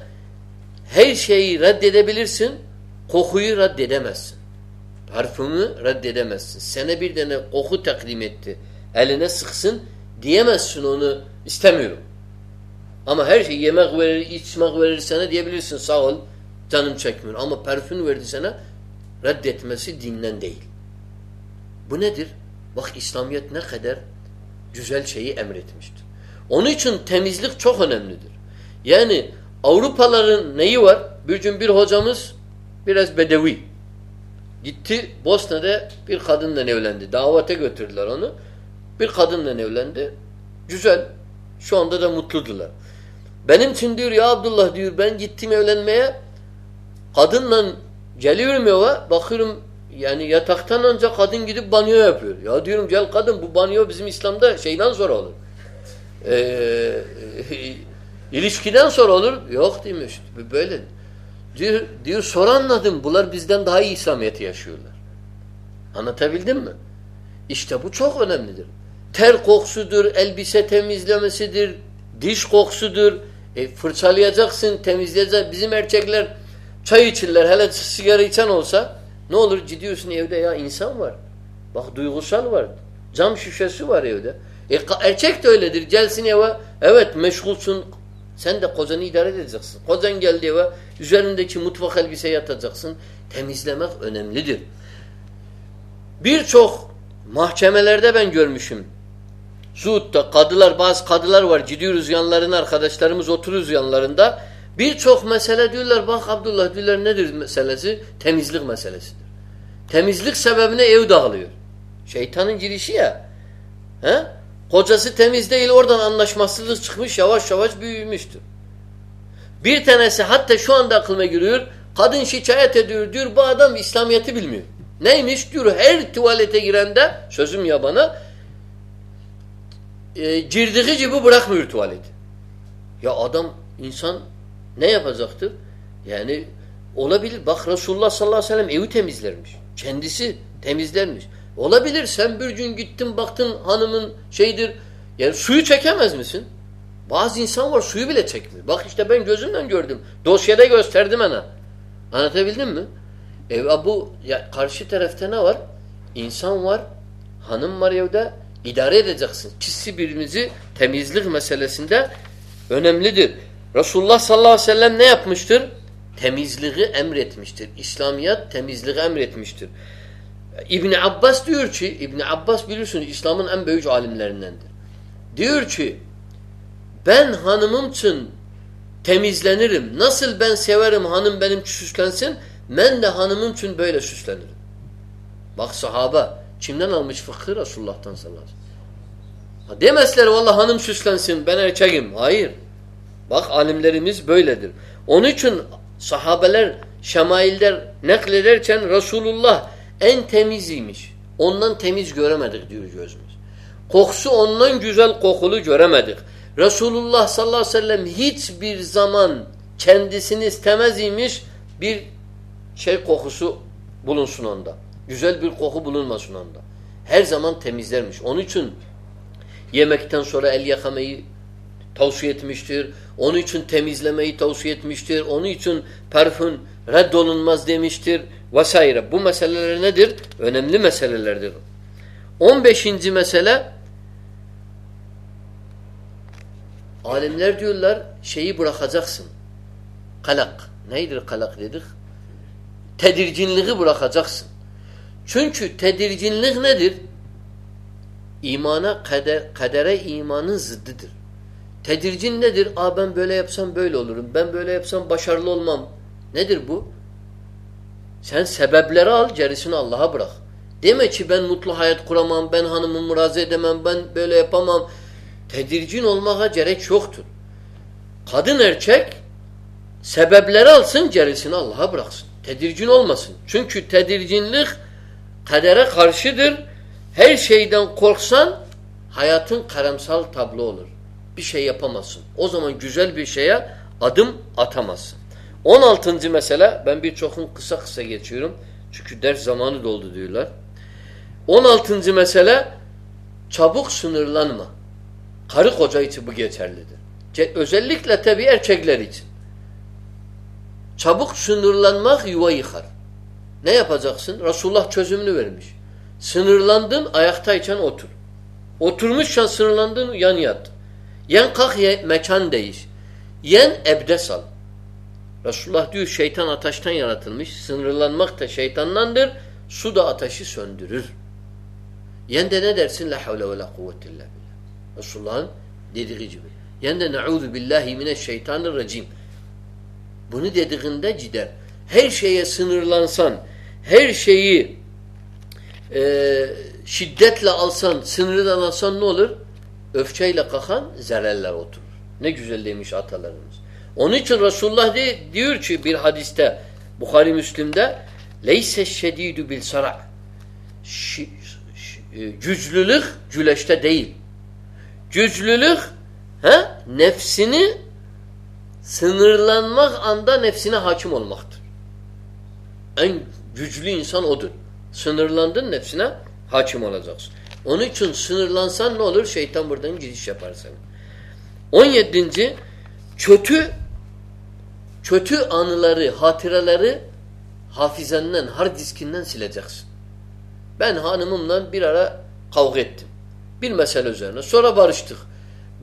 Speaker 1: her şeyi reddedebilirsin, kokuyu reddedemezsin. Parfümü reddedemezsin. Sene bir tane koku takdim etti. Eline sıksın diyemezsin onu istemiyorum. Ama her şey yemek verir, içmek verir sana diyebilirsin sağ ol canım çekmiyor. Ama parfüm verdi sana reddetmesi dinden değil. Bu nedir? Bak İslamiyet ne kadar güzel şeyi emretmiştir. Onun için temizlik çok önemlidir. Yani Avrupaların neyi var? Bir gün bir hocamız biraz bedevi. Gitti Bosna'da bir kadınla evlendi. Davete götürdüler onu. Bir kadınla evlendi. Güzel. Şu anda da mutludular. Benim için diyor ya Abdullah diyor ben gittim evlenmeye kadınla geliyorum eve bakıyorum yani yataktan önce kadın gidip banyo yapıyor. Ya diyorum gel kadın bu banyo bizim İslam'da şeyden sonra olur. Ee, ilişkiden sonra olur. Yok demiş. Böyle. Diyor, diyor sonra anladım. Bunlar bizden daha iyi İslamiyet'i yaşıyorlar. Anlatabildim mi? İşte bu çok önemlidir. Ter kokusudur, elbise temizlemesidir, diş kokusudur. E, fırçalayacaksın, temizleyeceksin. Bizim erkekler çay içirler. Hele sigara içen olsa ne olur gidiyorsun evde ya insan var. Bak duygusal var. Cam şişesi var evde. E, erkek de öyledir. Gelsin eve. Evet meşgulsun. Sen de kocanı idare edeceksin. Kocan geldi eve. Üzerindeki mutfak elbise yatacaksın. Temizlemek önemlidir. Birçok mahkemelerde ben görmüşüm. Suud'da kadılar, bazı kadılar var. Gidiyoruz yanlarına arkadaşlarımız oturuyoruz yanlarında. Birçok mesele diyorlar bak Abdullah diyorlar nedir meselesi? Temizlik meselesidir. Temizlik sebebine ev dağılıyor. Şeytanın girişi ya. He? Kocası temiz değil oradan anlaşmazsızlık çıkmış yavaş yavaş büyümüştür. Bir tanesi hatta şu anda aklıma giriyor. Kadın şikayet ediyor diyor bu adam İslamiyet'i bilmiyor. Neymiş diyor her tuvalete girende sözüm ya bana e, girdiği gibi bırakmıyor tuvaleti. Ya adam insan ne yapacaktır? Yani Olabilir. Bak Resulullah sallallahu aleyhi ve sellem evi temizlermiş. Kendisi temizlermiş. Olabilir. Sen bir gün gittin baktın hanımın şeydir. Yani suyu çekemez misin? Bazı insan var suyu bile çekmiyor. Bak işte ben gözümle gördüm. Dosyada gösterdim ana. Anlatabildim mi? E bu ya karşı tarafta ne var? İnsan var, hanım var evde. İdare edeceksin. Kişi birimizi temizlik meselesinde önemlidir. Resulullah sallallahu aleyhi ve sellem ne yapmıştır? Temizliği emretmiştir. İslamiyet temizliği emretmiştir. İbni Abbas diyor ki, İbni Abbas biliyorsunuz İslam'ın en büyük alimlerindendir. Diyor ki, ben hanımım için temizlenirim. Nasıl ben severim hanım benim süslensin, ben de hanımım için böyle süslenirim. Bak sahaba, kimden almış fıkhı? Resulullah'tan sallallahu aleyhi ve. Demezler valla hanım süslensin, ben erkeğim. Hayır. Bak alimlerimiz böyledir. Onun için sahabeler şemailler naklederken Resulullah en temiziymiş. Ondan temiz göremedik diyor gözümüz. Kokusu ondan güzel kokulu göremedik. Resulullah sallallahu aleyhi ve sellem hiçbir zaman kendisini istemez imiş bir şey kokusu bulunsun onda. Güzel bir koku bulunmasın onda. Her zaman temizlermiş. Onun için yemekten sonra el yakamayı tavsiye etmiştir. Onun için temizlemeyi tavsiye etmiştir. Onun için parfüm reddolunmaz demiştir. Vesaire. Bu meseleler nedir? Önemli meselelerdir. 15. mesele alimler diyorlar şeyi bırakacaksın. Kalak. Neydir kalak dedik? Tedirginliği bırakacaksın. Çünkü tedirginlik nedir? İmana, kader, kadere imanın zıddıdır. Tedirgin nedir? Aa ben böyle yapsam böyle olurum. Ben böyle yapsam başarılı olmam. Nedir bu? Sen sebepleri al, gerisini Allah'a bırak. Deme ki ben mutlu hayat kuramam, ben hanımımı razı edemem, ben böyle yapamam. Tedirgin olmaya gerek yoktur. Kadın erkek sebepleri alsın, gerisini Allah'a bıraksın. Tedirgin olmasın. Çünkü tedirginlik kadere karşıdır. Her şeyden korksan hayatın karamsal tablo olur bir şey yapamazsın. O zaman güzel bir şeye adım atamazsın. 16. mesele ben birçokun kısa kısa geçiyorum. Çünkü ders zamanı doldu diyorlar. 16. mesele çabuk sınırlanma. Karı koca için bu geçerlidir. Özellikle tabi erkekler için. Çabuk sınırlanmak yuva yıkar. Ne yapacaksın? Resulullah çözümünü vermiş. Sınırlandın ayaktayken otur. Oturmuşsan sınırlandın yan yat. Yen kalk ye, mekan değiş. Yen ebdes al. Resulullah diyor şeytan ateşten yaratılmış. Sınırlanmak da şeytandandır. Su da ateşi söndürür. Yen de ne dersin? La havle ve la kuvvete illa billah. Resulullah'ın dediği gibi. Yen de ne'udhu billahi mineşşeytanirracim. Bunu dediğinde gider. Her şeye sınırlansan, her şeyi e, şiddetle alsan, sınırdan alsan ne olur? öfkeyle kakan zerreller oturur. Ne güzel demiş atalarımız. Onun için Resulullah de, diyor ki bir hadiste Bukhari Müslim'de leyse şedidü bil sara e, güçlülük güleşte değil. Güçlülük he, nefsini sınırlanmak anda nefsine hakim olmaktır. En güçlü insan odur. Sınırlandın nefsine hakim olacaksın. Onun için sınırlansan ne olur? Şeytan buradan giriş yapar sana. 17. Kötü kötü anıları, hatıraları hafizenden, hard diskinden sileceksin. Ben hanımımla bir ara kavga ettim. Bir mesele üzerine. Sonra barıştık.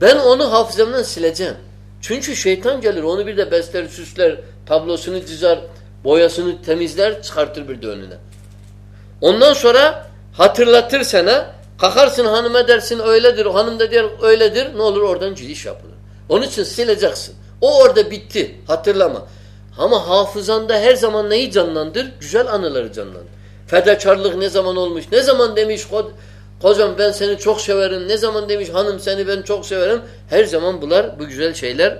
Speaker 1: Ben onu hafızamdan sileceğim. Çünkü şeytan gelir onu bir de besler, süsler, tablosunu çizer, boyasını temizler, çıkartır bir de önüne. Ondan sonra hatırlatır sana Kalkarsın hanıma dersin öyledir, hanım da der öyledir. Ne olur oradan giriş yapılır. Onun için sileceksin. O orada bitti. Hatırlama. Ama hafızanda her zaman neyi canlandır? Güzel anıları canlandır. Fedakarlık ne zaman olmuş? Ne zaman demiş kocam ben seni çok severim. Ne zaman demiş hanım seni ben çok severim. Her zaman bunlar bu güzel şeyler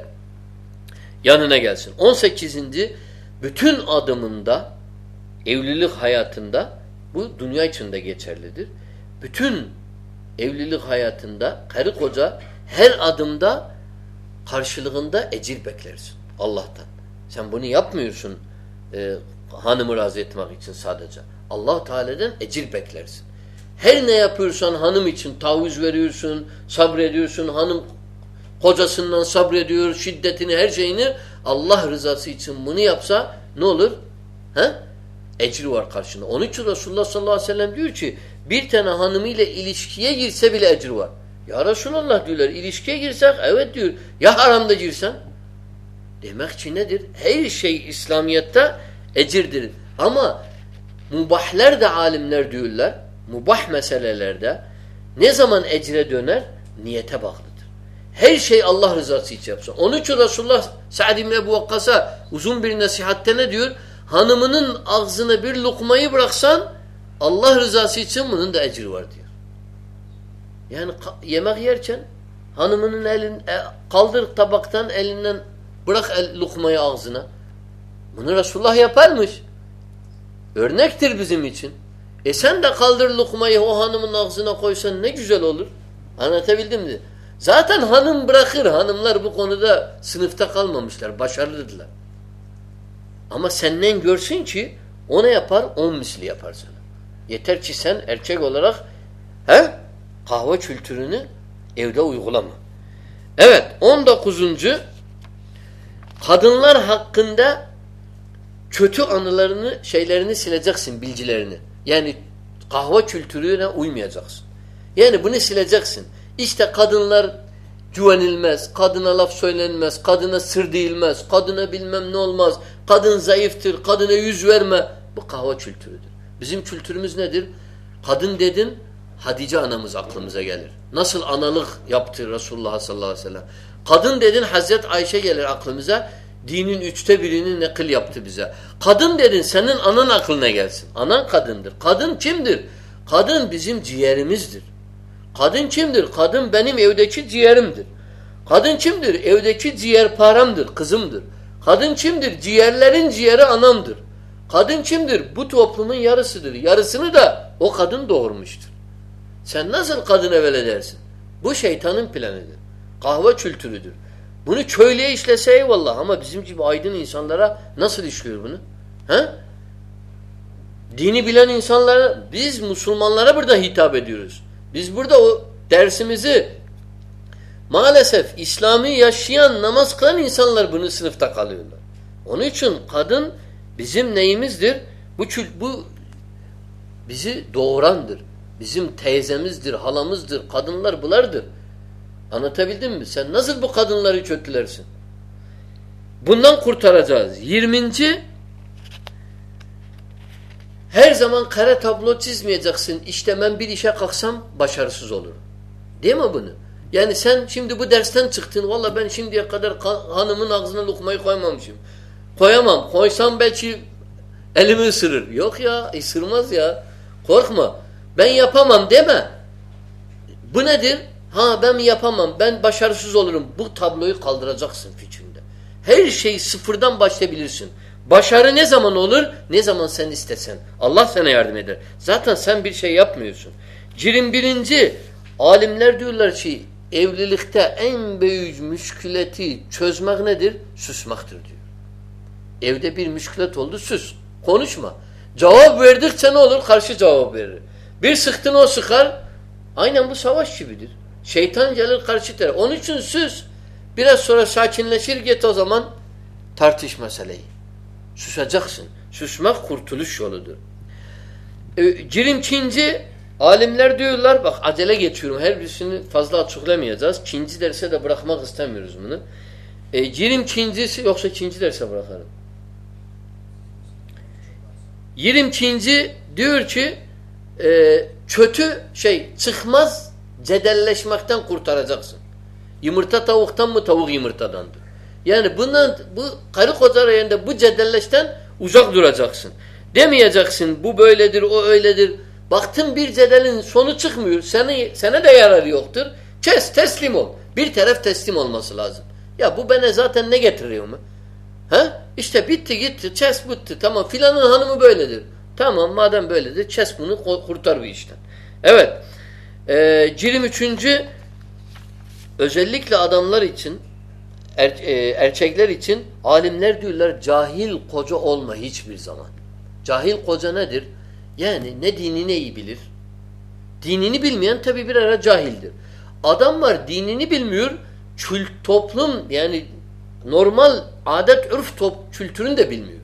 Speaker 1: yanına gelsin. 18. bütün adımında evlilik hayatında bu dünya içinde geçerlidir bütün evlilik hayatında karı koca her adımda karşılığında ecir beklersin Allah'tan. Sen bunu yapmıyorsun. e, hanımı razı etmek için sadece. Allah Teala'dan ecir beklersin. Her ne yapıyorsan hanım için taviz veriyorsun, sabrediyorsun, hanım kocasından sabrediyor, şiddetini, her şeyini Allah rızası için bunu yapsa ne olur? He? Ecir var karşında. Onun için Resulullah sallallahu aleyhi ve sellem diyor ki bir tane hanımıyla ilişkiye girse bile ecir var. Ya Resulallah diyorlar ilişkiye girsek evet diyor. Ya haramda girsen? Demek ki nedir? Her şey İslamiyet'te ecirdir. Ama mubahler de alimler diyorlar. Mubah meselelerde ne zaman ecre döner? Niyete bağlıdır. Her şey Allah rızası için yapsın. Onun için Resulullah Sa'd ibn Ebu Vakkas'a uzun bir nasihatte ne diyor? Hanımının ağzına bir lokmayı bıraksan Allah rızası için bunun da ecri var diyor. Yani yemek yerken hanımının elin e, kaldır tabaktan elinden bırak el, lokmayı ağzına. Bunu Resulullah yaparmış. Örnektir bizim için. E sen de kaldır lokmayı o hanımın ağzına koysan ne güzel olur. Anlatabildim mi? Zaten hanım bırakır. Hanımlar bu konuda sınıfta kalmamışlar. Başarılıdırlar. Ama senden görsün ki o ne yapar? On misli yapar sana. Yeter ki sen erkek olarak he, kahve kültürünü evde uygulama. Evet. On dokuzuncu kadınlar hakkında kötü anılarını, şeylerini sileceksin, bilgilerini. Yani kahve kültürüne uymayacaksın. Yani bunu sileceksin. İşte kadınlar güvenilmez, kadına laf söylenmez, kadına sır değilmez, kadına bilmem ne olmaz, kadın zayıftır, kadına yüz verme. Bu kahve kültürüdür. Bizim kültürümüz nedir? Kadın dedin, Hadice anamız aklımıza gelir. Nasıl analık yaptı Resulullah sallallahu aleyhi ve sellem. Kadın dedin Hazret Ayşe gelir aklımıza. Dinin üçte birini nakil yaptı bize. Kadın dedin senin anan aklına gelsin. Anan kadındır. Kadın kimdir? Kadın bizim ciğerimizdir. Kadın kimdir? Kadın benim evdeki ciğerimdir. Kadın kimdir? Evdeki ciğer paramdır, kızımdır. Kadın kimdir? Ciğerlerin ciğeri anamdır. Kadın kimdir? Bu toplumun yarısıdır. Yarısını da o kadın doğurmuştur. Sen nasıl kadına böyle dersin? Bu şeytanın planıdır. Kahve kültürüdür. Bunu köylüye işlese eyvallah ama bizim gibi aydın insanlara nasıl işliyor bunu? He? Dini bilen insanlara, biz Müslümanlara burada hitap ediyoruz. Biz burada o dersimizi maalesef İslami yaşayan, namaz kılan insanlar bunu sınıfta kalıyorlar. Onun için kadın bizim neyimizdir? Bu, bu bizi doğurandır. Bizim teyzemizdir, halamızdır, kadınlar bulardır. Anlatabildim mi? Sen nasıl bu kadınları kötülersin? Bundan kurtaracağız. Yirminci her zaman kare tablo çizmeyeceksin. İşte ben bir işe kalksam başarısız olurum. Değil mi bunu? Yani sen şimdi bu dersten çıktın. Valla ben şimdiye kadar hanımın ağzına lokmayı koymamışım. Koyamam. Koysam belki elimi ısırır. Yok ya ısırmaz ya. Korkma. Ben yapamam deme. Bu nedir? Ha ben yapamam. Ben başarısız olurum. Bu tabloyu kaldıracaksın fikrinde. Her şeyi sıfırdan başlayabilirsin. Başarı ne zaman olur? Ne zaman sen istesen. Allah sana yardım eder. Zaten sen bir şey yapmıyorsun. Cirin birinci alimler diyorlar ki evlilikte en büyük müşkületi çözmek nedir? Susmaktır diyor. Evde bir müşkület oldu sus. Konuşma. Cevap verdikçe ne olur? Karşı cevap verir. Bir sıktın o sıkar. Aynen bu savaş gibidir. Şeytan gelir karşı taraf. Onun için sus. Biraz sonra sakinleşir git o zaman tartış meseleyi. Susacaksın. Susmak kurtuluş yoludur. E, Cirimkinci alimler diyorlar bak acele geçiyorum. Her birisini fazla açıklamayacağız. Kinci derse de bırakmak istemiyoruz bunu. E, Cirimkincisi yoksa ikinci derse bırakalım. Yirimkinci diyor ki e, kötü şey çıkmaz cedelleşmekten kurtaracaksın. Yumurta tavuktan mı tavuk yumurtadandır. Yani bundan bu karı koca arasında bu cedelleşten uzak duracaksın. Demeyeceksin bu böyledir o öyledir. Baktın bir cedelin sonu çıkmıyor. Seni, sana da yararı yoktur. Kes teslim ol. Bir taraf teslim olması lazım. Ya bu bana zaten ne getiriyor mu? Ha? İşte bitti gitti. Çes bitti. Tamam filanın hanımı böyledir. Tamam madem böyledir. Çes bunu kurtar bir işten. Evet. Ee, cirim üçüncü özellikle adamlar için er, e, erkekler için alimler diyorlar cahil koca olma hiçbir zaman. Cahil koca nedir? Yani ne dinini iyi bilir. Dinini bilmeyen tabi bir ara cahildir. Adam var dinini bilmiyor. Kült, toplum yani normal adet ürf top, kültürünü de bilmiyor.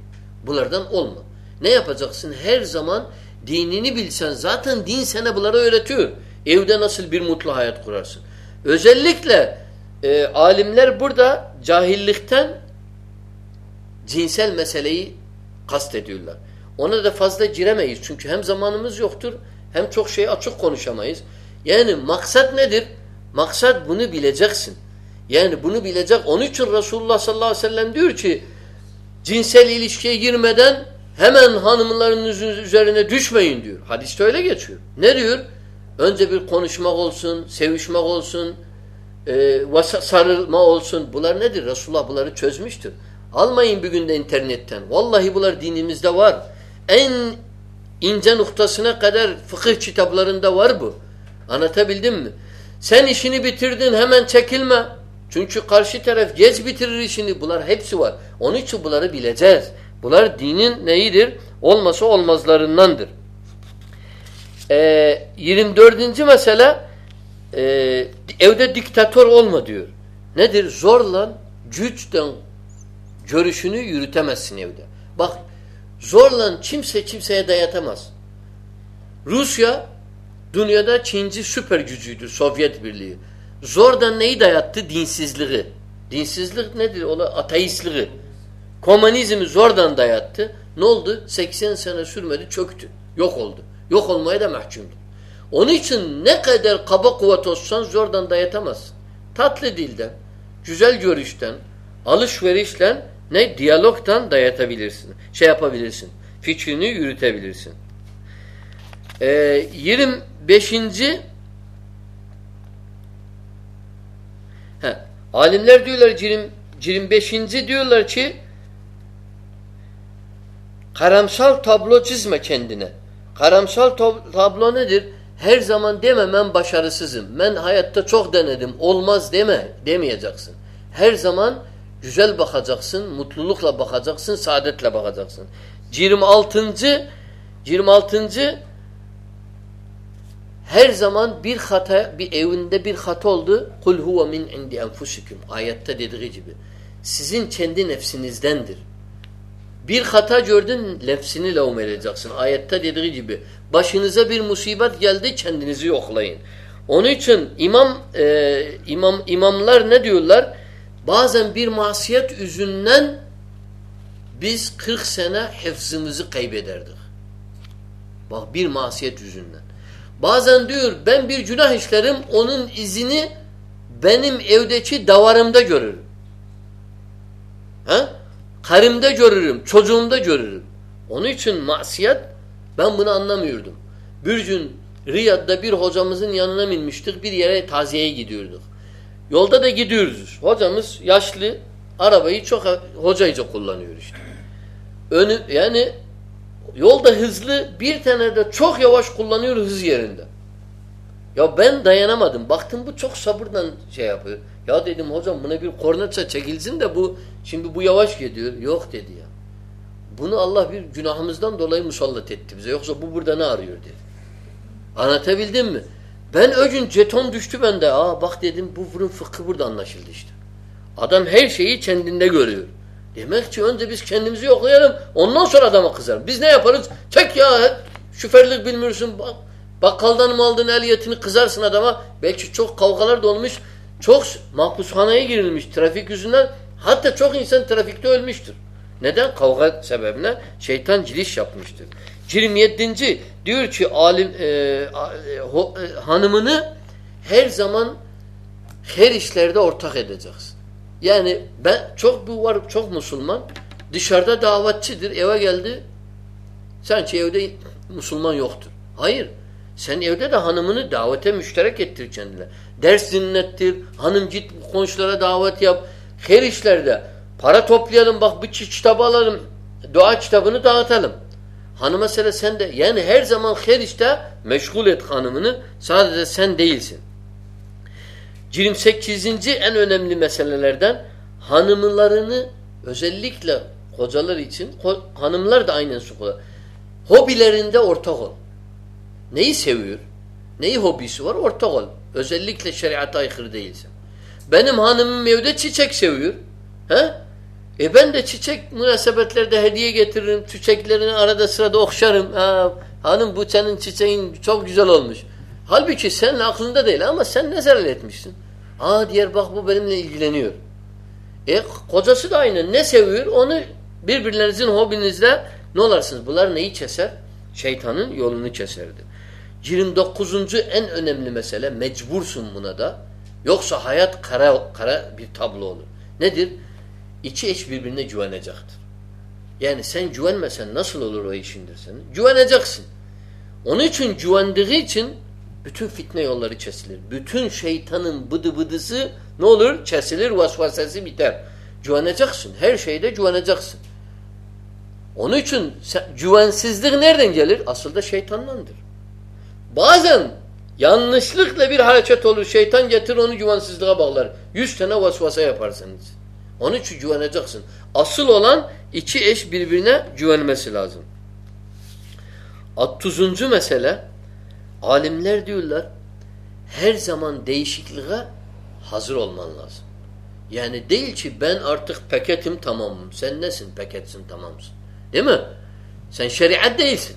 Speaker 1: Bunlardan olma. Ne yapacaksın? Her zaman dinini bilsen zaten din sana bunları öğretiyor. Evde nasıl bir mutlu hayat kurarsın. Özellikle e, alimler burada cahillikten cinsel meseleyi kastediyorlar. Ona da fazla giremeyiz. Çünkü hem zamanımız yoktur hem çok şey açık konuşamayız. Yani maksat nedir? Maksat bunu bileceksin. Yani bunu bilecek. Onun için Resulullah sallallahu aleyhi ve sellem diyor ki cinsel ilişkiye girmeden hemen hanımlarınızın üzerine düşmeyin diyor. Hadiste öyle geçiyor. Ne diyor? Önce bir konuşmak olsun, sevişmek olsun, e, sarılma olsun. Bunlar nedir? Resulullah bunları çözmüştür. Almayın bir günde internetten. Vallahi bunlar dinimizde var. En ince noktasına kadar fıkıh kitaplarında var bu. Anlatabildim mi? Sen işini bitirdin hemen çekilme. Çünkü karşı taraf geç bitirir işini. Bunlar hepsi var. Onun için bunları bileceğiz. Bunlar dinin neyidir? Olması olmazlarındandır. Ee, 24. mesele e, evde diktatör olma diyor. Nedir? Zorla güçten görüşünü yürütemezsin evde. Bak zorla kimse kimseye dayatamaz. Rusya dünyada Çinci süper gücüydü Sovyet Birliği. Zordan neyi dayattı? Dinsizliği. Dinsizlik nedir? Ola ateistliği. Komünizmi zordan dayattı. Ne oldu? 80 sene sürmedi çöktü. Yok oldu. Yok olmaya da mahkumdu. Onun için ne kadar kaba kuvvet olsan zordan dayatamazsın. Tatlı dilden, güzel görüşten, alışverişten ne diyalogtan dayatabilirsin. Şey yapabilirsin. Fikrini yürütebilirsin. Ee, 25. He, alimler diyorlar 20, 25. diyorlar ki karamsal tablo çizme kendine. Karamsal tablo nedir? Her zaman deme ben başarısızım. Ben hayatta çok denedim. Olmaz deme. Demeyeceksin. Her zaman güzel bakacaksın. Mutlulukla bakacaksın. Saadetle bakacaksın. 26. 26. Her zaman bir hata, bir evinde bir hata oldu. Kul huve min indi enfusikum. Ayette dediği gibi. Sizin kendi nefsinizdendir. Bir hata gördün nefsini levm edeceksin. Ayette dediği gibi. Başınıza bir musibet geldi kendinizi yoklayın. Onun için imam e, imam imamlar ne diyorlar? Bazen bir masiyet yüzünden biz 40 sene hıfzımızı kaybederdik. Bak bir masiyet yüzünden. Bazen diyor ben bir günah işlerim onun izini benim evdeki davarımda görürüm. Ha? Karımda görürüm, çocuğumda görürüm. Onun için masiyet ben bunu anlamıyordum. Bir gün Riyad'da bir hocamızın yanına binmiştik. Bir yere taziyeye gidiyorduk. Yolda da gidiyoruz. Hocamız yaşlı. Arabayı çok hocayca kullanıyor işte. Önü, yani yolda hızlı bir tane de çok yavaş kullanıyor hız yerinde. Ya ben dayanamadım. Baktım bu çok sabırdan şey yapıyor. Ya dedim hocam buna bir kornetsa çekilsin de bu şimdi bu yavaş gidiyor. Yok dedi ya. Bunu Allah bir günahımızdan dolayı musallat etti bize. Yoksa bu burada ne arıyor dedi. Anlatabildim mi? Ben o gün jeton düştü bende. Aa bak dedim bu bunun fıkhı burada anlaşıldı işte. Adam her şeyi kendinde görüyor. Demek ki önce biz kendimizi yoklayalım. Ondan sonra adama kızarım. Biz ne yaparız? Çek ya şoförlük bilmiyorsun. Bak, bakkaldan mı aldın ehliyetini kızarsın adama. Belki çok kavgalar da olmuş. Çok mahpushaneye girilmiş trafik yüzünden. Hatta çok insan trafikte ölmüştür. Neden? Kavga sebebine şeytan ciliş yapmıştır. 27. diyor ki alim e, e, e, hanımını her zaman her işlerde ortak edeceksin. Yani ben çok bu var çok Müslüman dışarıda davetçidir eve geldi sanki evde Müslüman yoktur. Hayır. Sen evde de hanımını davete müşterek ettir kendine. Ders dinlettir. Hanım git komşulara davet yap. Her işlerde para toplayalım bak bir kitabı alalım. Dua kitabını dağıtalım. Hanım mesela sen de yani her zaman her işte meşgul et hanımını. Sadece sen değilsin. 28. en önemli meselelerden hanımlarını özellikle kocalar için hanımlar da aynen sokular. Hobilerinde ortak ol. Neyi seviyor? Neyi hobisi var? Ortak ol. Özellikle şeriata aykırı değilse. Benim hanımım evde çiçek seviyor. He? E ben de çiçek münasebetlerde hediye getiririm. Çiçeklerini arada sırada okşarım. Ha, hanım bu senin çiçeğin çok güzel olmuş. Halbuki senin aklında değil ama sen ne zarar etmişsin? Aa diğer bak bu benimle ilgileniyor. E kocası da aynı. Ne seviyor? Onu birbirlerinizin hobinizle ne olarsınız? Bunlar neyi keser? Şeytanın yolunu keserdi. 29. en önemli mesele mecbursun buna da. Yoksa hayat kara, kara bir tablo olur. Nedir? İki eş birbirine güvenecektir. Yani sen güvenmesen nasıl olur o işindir senin? Güveneceksin. Onun için güvendiği için bütün fitne yolları kesilir. Bütün şeytanın bıdı bıdısı ne olur? Kesilir, vasvasesi biter. Güveneceksin. Her şeyde güveneceksin. Onun için güvensizlik nereden gelir? Aslında şeytandandır. Bazen yanlışlıkla bir hareket olur. Şeytan getir onu güvensizliğe bağlar. Yüz tane vasvasa yaparsınız. Onun için güveneceksin. Asıl olan iki eş birbirine güvenmesi lazım. 30. mesele alimler diyorlar her zaman değişikliğe hazır olman lazım. Yani değil ki ben artık paketim tamamım. Sen nesin paketsin tamamsın. Değil mi? Sen şeriat değilsin.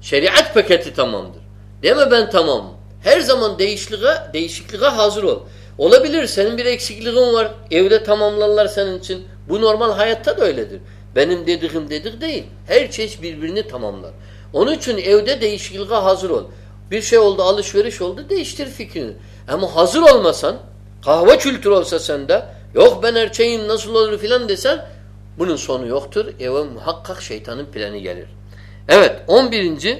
Speaker 1: Şeriat paketi tamamdır. Değil mi ben tamamım. Her zaman değişikliğe, değişikliğe hazır ol. Olabilir senin bir eksikliğin var. Evde tamamlarlar senin için. Bu normal hayatta da öyledir. Benim dediğim dedik değil. Her çeşit birbirini tamamlar. Onun için evde değişikliğe hazır ol. Bir şey oldu alışveriş oldu değiştir fikrini. Ama hazır olmasan kahve kültürü olsa sende yok ben erkeğim nasıl olur filan desen bunun sonu yoktur. Eve muhakkak şeytanın planı gelir. Evet 11.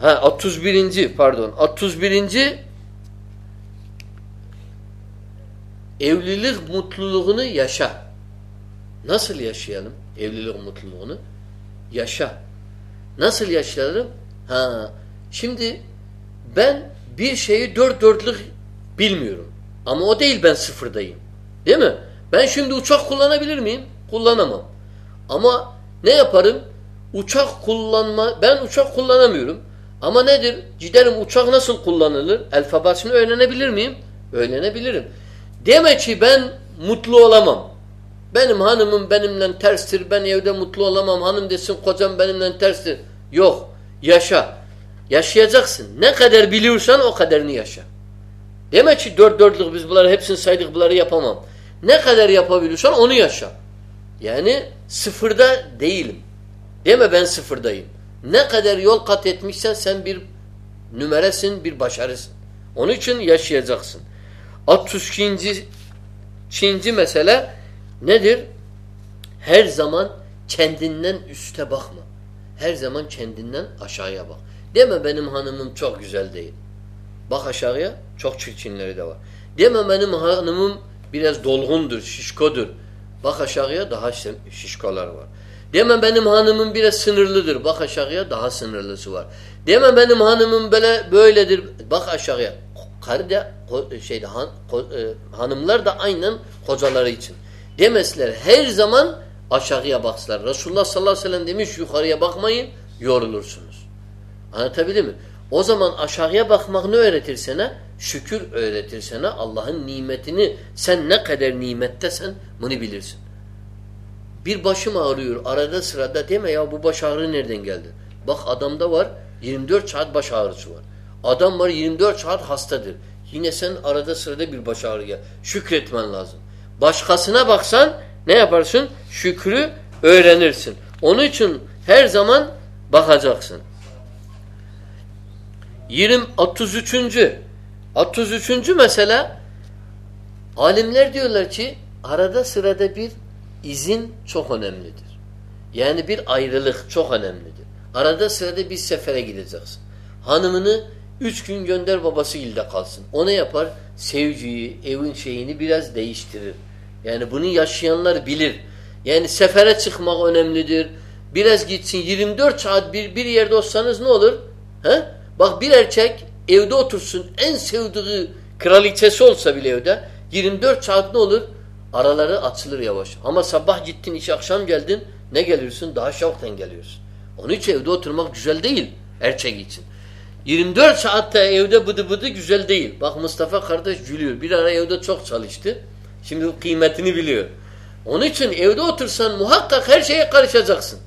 Speaker 1: Ha 31. pardon 31. Evlilik mutluluğunu yaşa. Nasıl yaşayalım evlilik mutluluğunu? Yaşa. Nasıl yaşayalım? Ha, şimdi ben bir şeyi dört dörtlük bilmiyorum. Ama o değil ben sıfırdayım. Değil mi? Ben şimdi uçak kullanabilir miyim? Kullanamam. Ama ne yaparım? Uçak kullanma, ben uçak kullanamıyorum. Ama nedir? Giderim uçak nasıl kullanılır? Alfabasını öğrenebilir miyim? Öğrenebilirim. Deme ki ben mutlu olamam. Benim hanımım benimle terstir. Ben evde mutlu olamam. Hanım desin kocam benimle terstir. Yok. Yaşa. Yaşayacaksın. Ne kadar biliyorsan o kadarını yaşa. Deme ki dört dörtlük biz bunları hepsini saydık bunları yapamam. Ne kadar yapabiliyorsan onu yaşa. Yani sıfırda değilim. Deme ben sıfırdayım. Ne kadar yol kat etmişsen sen bir nümeresin, bir başarısın. Onun için yaşayacaksın. 62. Çinci mesele nedir? Her zaman kendinden üste bakma. Her zaman kendinden aşağıya bak. Deme benim hanımım çok güzel değil. Bak aşağıya çok çirkinleri de var. Deme benim hanımım biraz dolgundur, şişkodur. Bak aşağıya daha şişkolar var. Deme benim hanımım biraz sınırlıdır. Bak aşağıya daha sınırlısı var. Deme benim hanımım böyle böyledir. Bak aşağıya. Karı da şeyde han, e, hanımlar da aynen kocaları için. Demesler her zaman aşağıya baksınlar. Resulullah sallallahu aleyhi ve sellem demiş yukarıya bakmayın yorulursunuz. Anlatabildim mi? O zaman aşağıya bakmak ne öğretir sana? Şükür öğretir sana. Allah'ın nimetini sen ne kadar nimettesen bunu bilirsin. Bir başım ağrıyor arada sırada deme ya bu baş ağrı nereden geldi? Bak adamda var 24 saat baş ağrısı var. Adam var 24 saat hastadır. Yine sen arada sırada bir baş ağrı gel. Şükretmen lazım. Başkasına baksan ne yaparsın? Şükrü öğrenirsin. Onun için her zaman bakacaksın. 20 33. 33. mesele alimler diyorlar ki arada sırada bir izin çok önemlidir. Yani bir ayrılık çok önemlidir. Arada sırada bir sefere gideceksin. Hanımını üç gün gönder babası ilde kalsın. O ne yapar? Sevciyi, evin şeyini biraz değiştirir. Yani bunu yaşayanlar bilir. Yani sefere çıkmak önemlidir. Biraz gitsin 24 saat bir, bir yerde olsanız ne olur? He? Bak bir erkek evde otursun en sevdiği kraliçesi olsa bile evde 24 saat ne olur? Araları açılır yavaş. Ama sabah gittin iş akşam geldin ne geliyorsun? Daha şavktan geliyorsun. Onun için evde oturmak güzel değil erkek için. 24 saatte evde bıdı bıdı güzel değil. Bak Mustafa kardeş gülüyor. Bir ara evde çok çalıştı. Şimdi kıymetini biliyor. Onun için evde otursan muhakkak her şeye karışacaksın.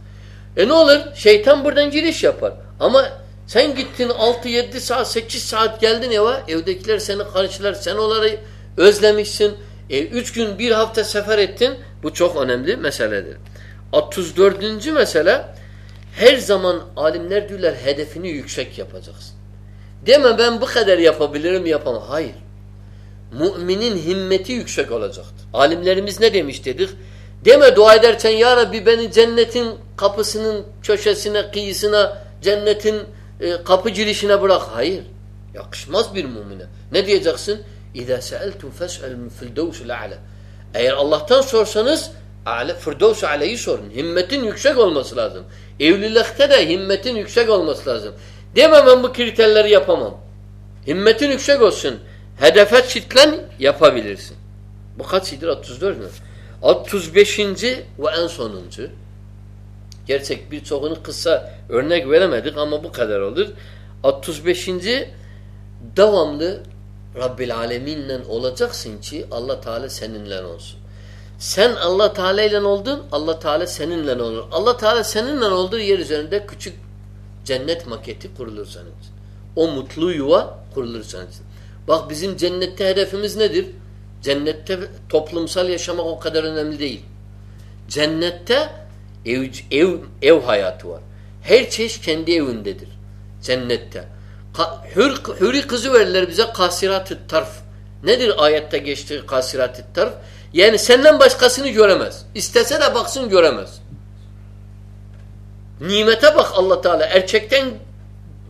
Speaker 1: E ne olur? Şeytan buradan giriş yapar. Ama sen gittin 6-7 saat 8 saat geldin eve evdekiler seni karşılar. Sen onları özlemişsin. E, üç gün bir hafta sefer ettin. Bu çok önemli meseledir. 34. mesele her zaman alimler diyorlar hedefini yüksek yapacaksın. Deme ben bu kadar yapabilirim yapamam. Hayır. Müminin himmeti yüksek olacaktır. Alimlerimiz ne demiş dedik? Deme dua ederken ya Rabbi beni cennetin kapısının köşesine, kıyısına, cennetin e, kapı girişine bırak. Hayır. Yakışmaz bir mümine. Ne diyeceksin? İza seeltum fes'el firdevsul a'la. Eğer Allah'tan sorsanız Firdevs aleyhi sorun. Himmetin yüksek olması lazım. Evlilikte de himmetin yüksek olması lazım. Deme ben bu kriterleri yapamam. Himmetin yüksek olsun. Hedefe çitlen yapabilirsin. Bu kaç idir? 34 mü? 35. ve en sonuncu. Gerçek birçoğunu kısa örnek veremedik ama bu kadar olur. 35. devamlı Rabbil Alemin'le olacaksın ki Allah Teala seninle olsun. Sen Allah Teala ile oldun, Allah Teala seninle olur. Allah Teala seninle olduğu yer üzerinde küçük cennet maketi kurulur senin için. O mutlu yuva kurulur senin için. Bak bizim cennette hedefimiz nedir? Cennette toplumsal yaşamak o kadar önemli değil. Cennette ev, ev, ev hayatı var. Her çeşit kendi evindedir. Cennette. Hür, hüri kızı verirler bize kasirat-ı tarf. Nedir ayette geçtiği kasirat-ı tarf? Yani senden başkasını göremez. İstese de baksın göremez. Nimete bak Allah Teala. Erkekten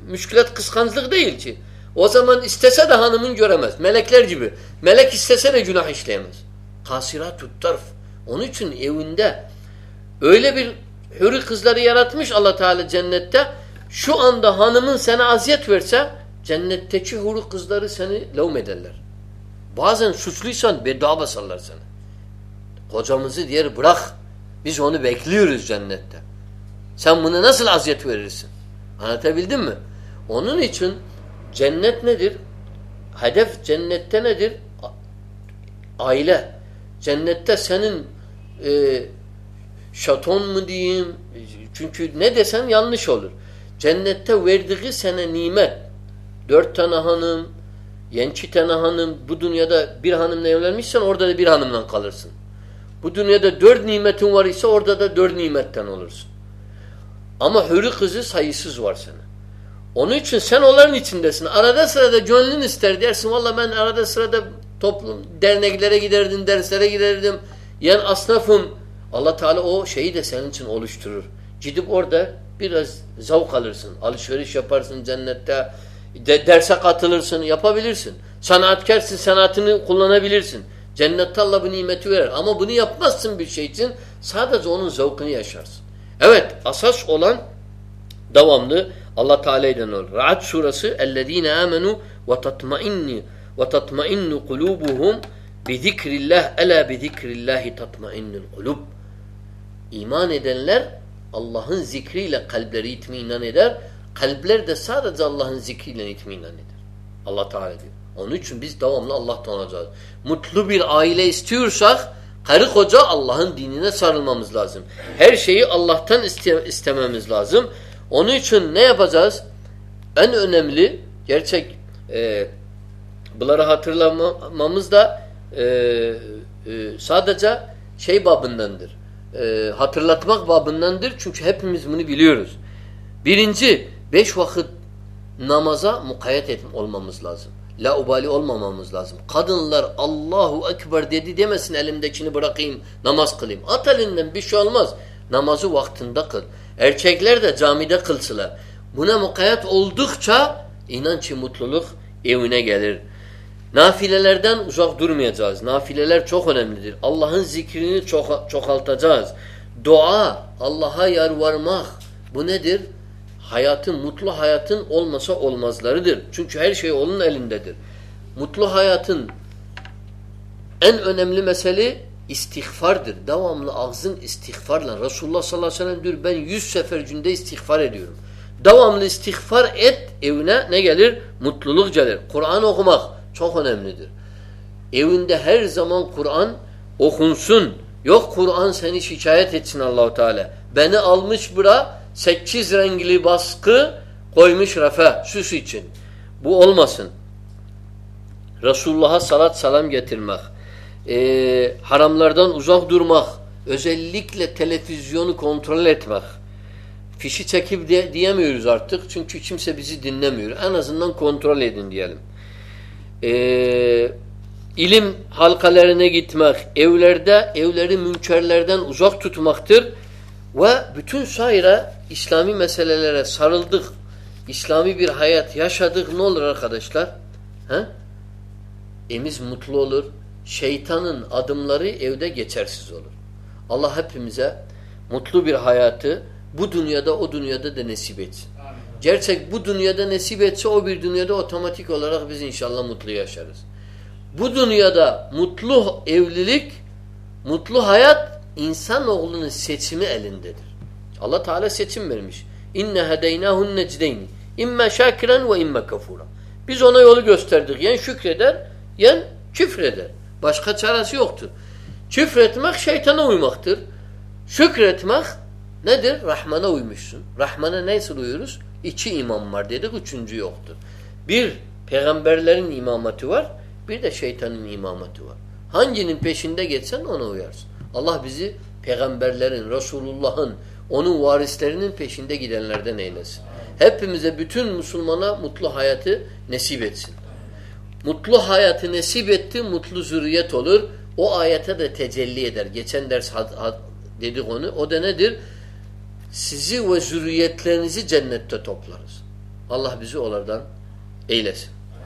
Speaker 1: müşkülat kıskançlık değil ki. O zaman istese de hanımın göremez. Melekler gibi. Melek istese de günah işleyemez. Kasiratut tarf. Onun için evinde öyle bir hürri kızları yaratmış Allah Teala cennette. Şu anda hanımın sana aziyet verse cennetteki huri kızları seni levm ederler. Bazen suçluysan bedava basarlar sana. Kocamızı diğer bırak. Biz onu bekliyoruz cennette. Sen buna nasıl aziyet verirsin? Anlatabildim mi? Onun için cennet nedir? Hedef cennette nedir? Aile. Cennette senin e, şaton mu diyeyim? Çünkü ne desen yanlış olur. Cennette verdiği sene nimet. Dört tane hanım, yençi tane hanım. Bu dünyada bir hanımla evlenmişsen orada da bir hanımla kalırsın. Bu dünyada dört nimetin var ise orada da dört nimetten olursun. Ama hürü kızı sayısız var sana. Onun için sen onların içindesin. Arada sırada gönlün ister dersin. Valla ben arada sırada toplum derneklere giderdim, derslere giderdim. Yani asnafım. Allah Teala o şeyi de senin için oluşturur. Gidip orada biraz zavk alırsın. Alışveriş yaparsın cennette. De, derse katılırsın. Yapabilirsin. Sanatkarsın. Sanatını kullanabilirsin. Cennette Allah bu nimeti verir. Ama bunu yapmazsın bir şey için. Sadece onun zevkini yaşarsın. Evet asas olan devamlı Allah Teala ile olur. Ra'd suresi اَلَّذ۪ينَ آمَنُوا وَتَطْمَئِنُّ وَتَطْمَئِنُّ قُلُوبُهُمْ بِذِكْرِ اللّٰهِ اَلَا بِذِكْرِ اللّٰهِ تَطْمَئِنُّ الْقُلُوبِ İman edenler Allah'ın zikriyle kalpleri itminan eder. Kalpler de sadece Allah'ın zikriyle itminan eder. Allah Teala diyor. Onun için biz devamlı Allah'tan olacağız. Mutlu bir aile istiyorsak karı koca Allah'ın dinine sarılmamız lazım. Her şeyi Allah'tan iste istememiz lazım. Onun için ne yapacağız? En önemli gerçek e, bunları hatırlamamız da e, e, sadece şey babındandır. E, hatırlatmak babındandır. Çünkü hepimiz bunu biliyoruz. Birinci, beş vakit namaza mukayyet olmamız lazım. Laubali olmamamız lazım. Kadınlar Allahu Ekber dedi demesin elimdekini bırakayım namaz kılayım. At elinden bir şey olmaz. Namazı vaktinde kıl. Erkekler de camide kılsılar. Buna mukayyet oldukça inan ki mutluluk evine gelir. Nafilelerden uzak durmayacağız. Nafileler çok önemlidir. Allah'ın zikrini çok, çoğaltacağız. Dua, Allah'a yarvarmak. Bu nedir? Hayatın, mutlu hayatın olmasa olmazlarıdır. Çünkü her şey onun elindedir. Mutlu hayatın En önemli mesele istiğfardır. Devamlı ağzın istiğfarla. Resulullah sallallahu aleyhi ve sellem diyor ben yüz sefer günde istiğfar ediyorum. Devamlı istiğfar et evine ne gelir? Mutluluk gelir. Kur'an okumak çok önemlidir. Evinde her zaman Kur'an okunsun. Yok Kur'an seni şikayet etsin Allahu Teala. Beni almış bura sekiz renkli baskı koymuş rafa süs için. Bu olmasın. Resulullah'a salat salam getirmek. Ee, haramlardan uzak durmak. Özellikle televizyonu kontrol etmek. Fişi çekip de, diyemiyoruz artık. Çünkü kimse bizi dinlemiyor. En azından kontrol edin diyelim. Ee, ilim halkalarına gitmek, evlerde evleri münkerlerden uzak tutmaktır. Ve bütün sayra İslami meselelere sarıldık. İslami bir hayat yaşadık. Ne olur arkadaşlar? He? Emiz mutlu olur. Şeytanın adımları evde geçersiz olur. Allah hepimize mutlu bir hayatı bu dünyada o dünyada da nasip etsin. Gerçek bu dünyada nasip etse o bir dünyada otomatik olarak biz inşallah mutlu yaşarız. Bu dünyada mutlu evlilik, mutlu hayat insanoğlunun seçimi elindedir. Allah Teala seçim vermiş. İnne hedeynâhun necdeyni. İmme şakiren ve imme kafura. Biz ona yolu gösterdik. Yen şükreder, yen küfreder. Başka çaresi yoktur. Küfretmek şeytana uymaktır. Şükretmek nedir? Rahmana uymuşsun. Rahmana nasıl uyuyoruz? İki imam var dedik, üçüncü yoktur. Bir, peygamberlerin imamatı var, bir de şeytanın imamatı var. Hanginin peşinde geçsen ona uyarsın. Allah bizi peygamberlerin, Resulullah'ın, onun varislerinin peşinde gidenlerden eylesin. Hepimize bütün Müslümana mutlu hayatı nasip etsin. Mutlu hayatı nasip etti, mutlu zürriyet olur. O ayete de tecelli eder. Geçen ders dedik onu. O da nedir? Sizi ve zürriyetlerinizi cennette toplarız. Allah bizi onlardan eylesin.